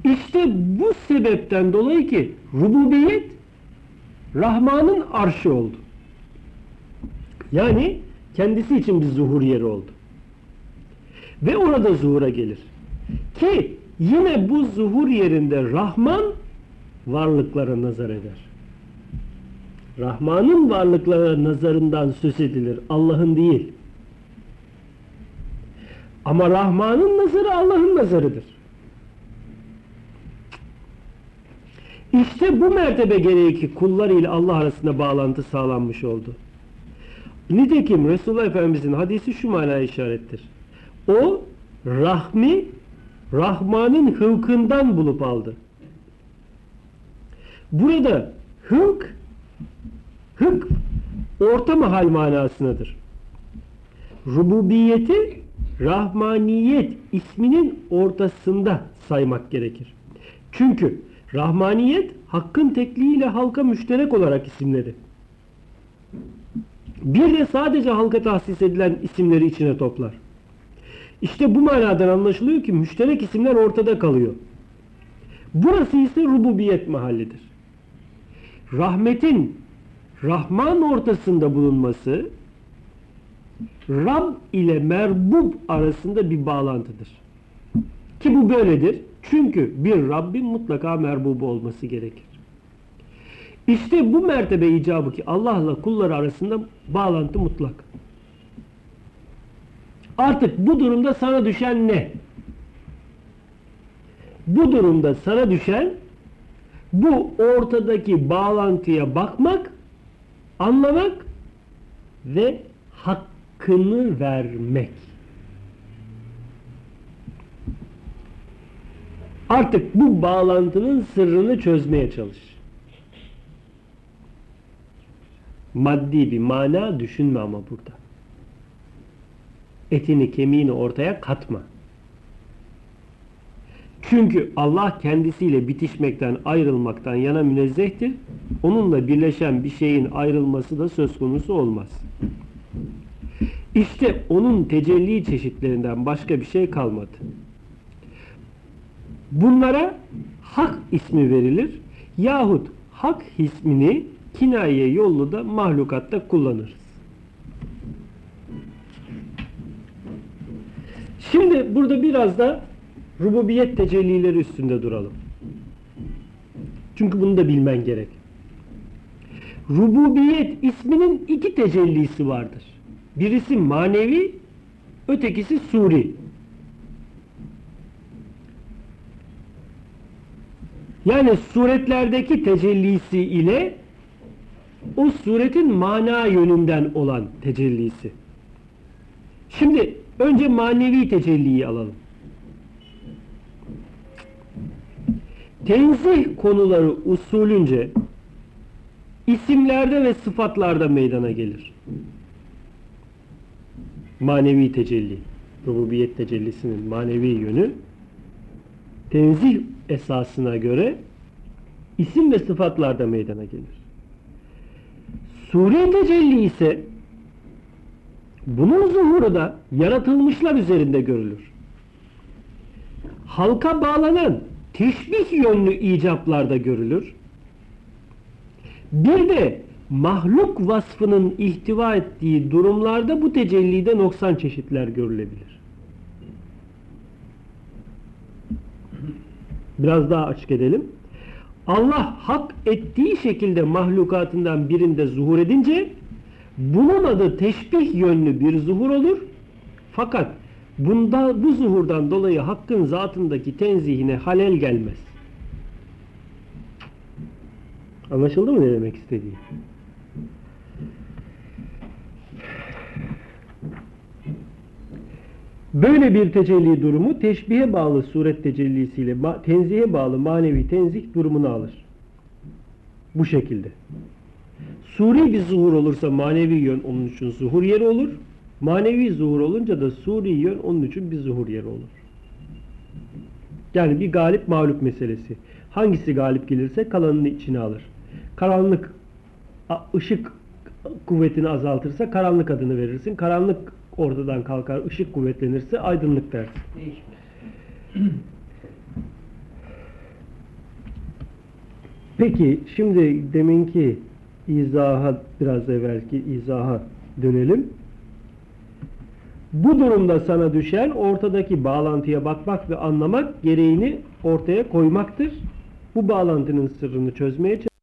İşte bu sebepten dolayı ki rububiyet Rahman'ın arşı oldu. Yani kendisi için bir zuhur yeri oldu. Ve orada zuhura gelir. Ki yine bu zuhur yerinde Rahman varlıklara nazar eder. Rahman'ın varlıklara nazarından söz edilir. Allah'ın değil. Ama Rahman'ın nazarı Allah'ın nazarıdır. İşte bu mertebe gereği ki kullar ile Allah arasında bağlantı sağlanmış oldu. Nitekim Resulullah Efendimizin hadisi şu manaya işarettir. O rahmi Rahman'ın hıvkından bulup aldı. Burada hıvk hık orta mahal manasındadır. Rububiyeti Rahmaniyet isminin ortasında saymak gerekir. Çünkü Rahmaniyet hakkın tekliğiyle halka müşterek olarak isimleri. Bir de sadece halka tahsis edilen isimleri içine toplar. İşte bu manadan anlaşılıyor ki müşterek isimler ortada kalıyor. Burası ise rububiyet mahallidir. Rahmetin Rahman ortasında bulunması Rab ile merbub arasında bir bağlantıdır. Ki bu böyledir. Çünkü bir Rabbin mutlaka merbubu olması gerekir. İşte bu mertebe icabı ki Allah'la kulları arasında bağlantı mutlak. Artık bu durumda sana düşen ne? Bu durumda sana düşen bu ortadaki bağlantıya bakmak, anlamak ve hakkını vermek. Artık bu bağlantının sırrını çözmeye çalış. Maddi bir mana düşünme ama burada. Etini kemiğini ortaya katma. Çünkü Allah kendisiyle bitişmekten, ayrılmaktan yana münezzehtir. Onunla birleşen bir şeyin ayrılması da söz konusu olmaz. İşte onun tecelli çeşitlerinden başka bir şey kalmadı. Bunlara hak ismi verilir yahut hak ismini kinaye yollu da mahlukatta kullanırız. Şimdi burada biraz da rububiyet tecellileri üstünde duralım. Çünkü bunu da bilmen gerek. Rububiyet isminin iki tecellisi vardır. Birisi manevi, ötekisi suri. Yani suretlerdeki tecellisi ile o suretin mana yönünden olan tecellisi. Şimdi önce manevi tecelliyi alalım. Tenzih konuları usulünce isimlerde ve sıfatlarda meydana gelir. Manevi tecelli, rububiyet tecellisinin manevi yönü tenzih esasına göre isim ve sıfatlarda meydana gelir. Sure tecelli ise bunun zuhuru da yaratılmışlar üzerinde görülür. Halka bağlanan teşbih yönlü icaplarda görülür. Bir de mahluk vasfının ihtiva ettiği durumlarda bu tecellide noksan çeşitler görülebilir. Biraz daha açık edelim. Allah hak ettiği şekilde mahlukatından birinde zuhur edince bunun adı teşbih yönlü bir zuhur olur. Fakat bunda bu zuhurdan dolayı hakkın zatındaki tenzihine halel gelmez. Anlaşıldı mı ne demek istediği? Böyle bir tecelli durumu teşbihe bağlı suret tecellisiyle tenzihe bağlı manevi tenzih durumunu alır. Bu şekilde. Suri bir zuhur olursa manevi yön onun için zuhur yeri olur. Manevi zuhur olunca da suri yön onun için bir zuhur yeri olur. Yani bir galip mağlup meselesi. Hangisi galip gelirse kalanını içine alır. Karanlık ışık kuvvetini azaltırsa karanlık adını verirsin. Karanlık ortadan kalkar, ışık kuvvetlenirse aydınlık dersin. Peki şimdi deminki izaha biraz evvelki izaha dönelim. Bu durumda sana düşen ortadaki bağlantıya bakmak ve anlamak gereğini ortaya koymaktır. Bu bağlantının sırrını çözmeye çalışmak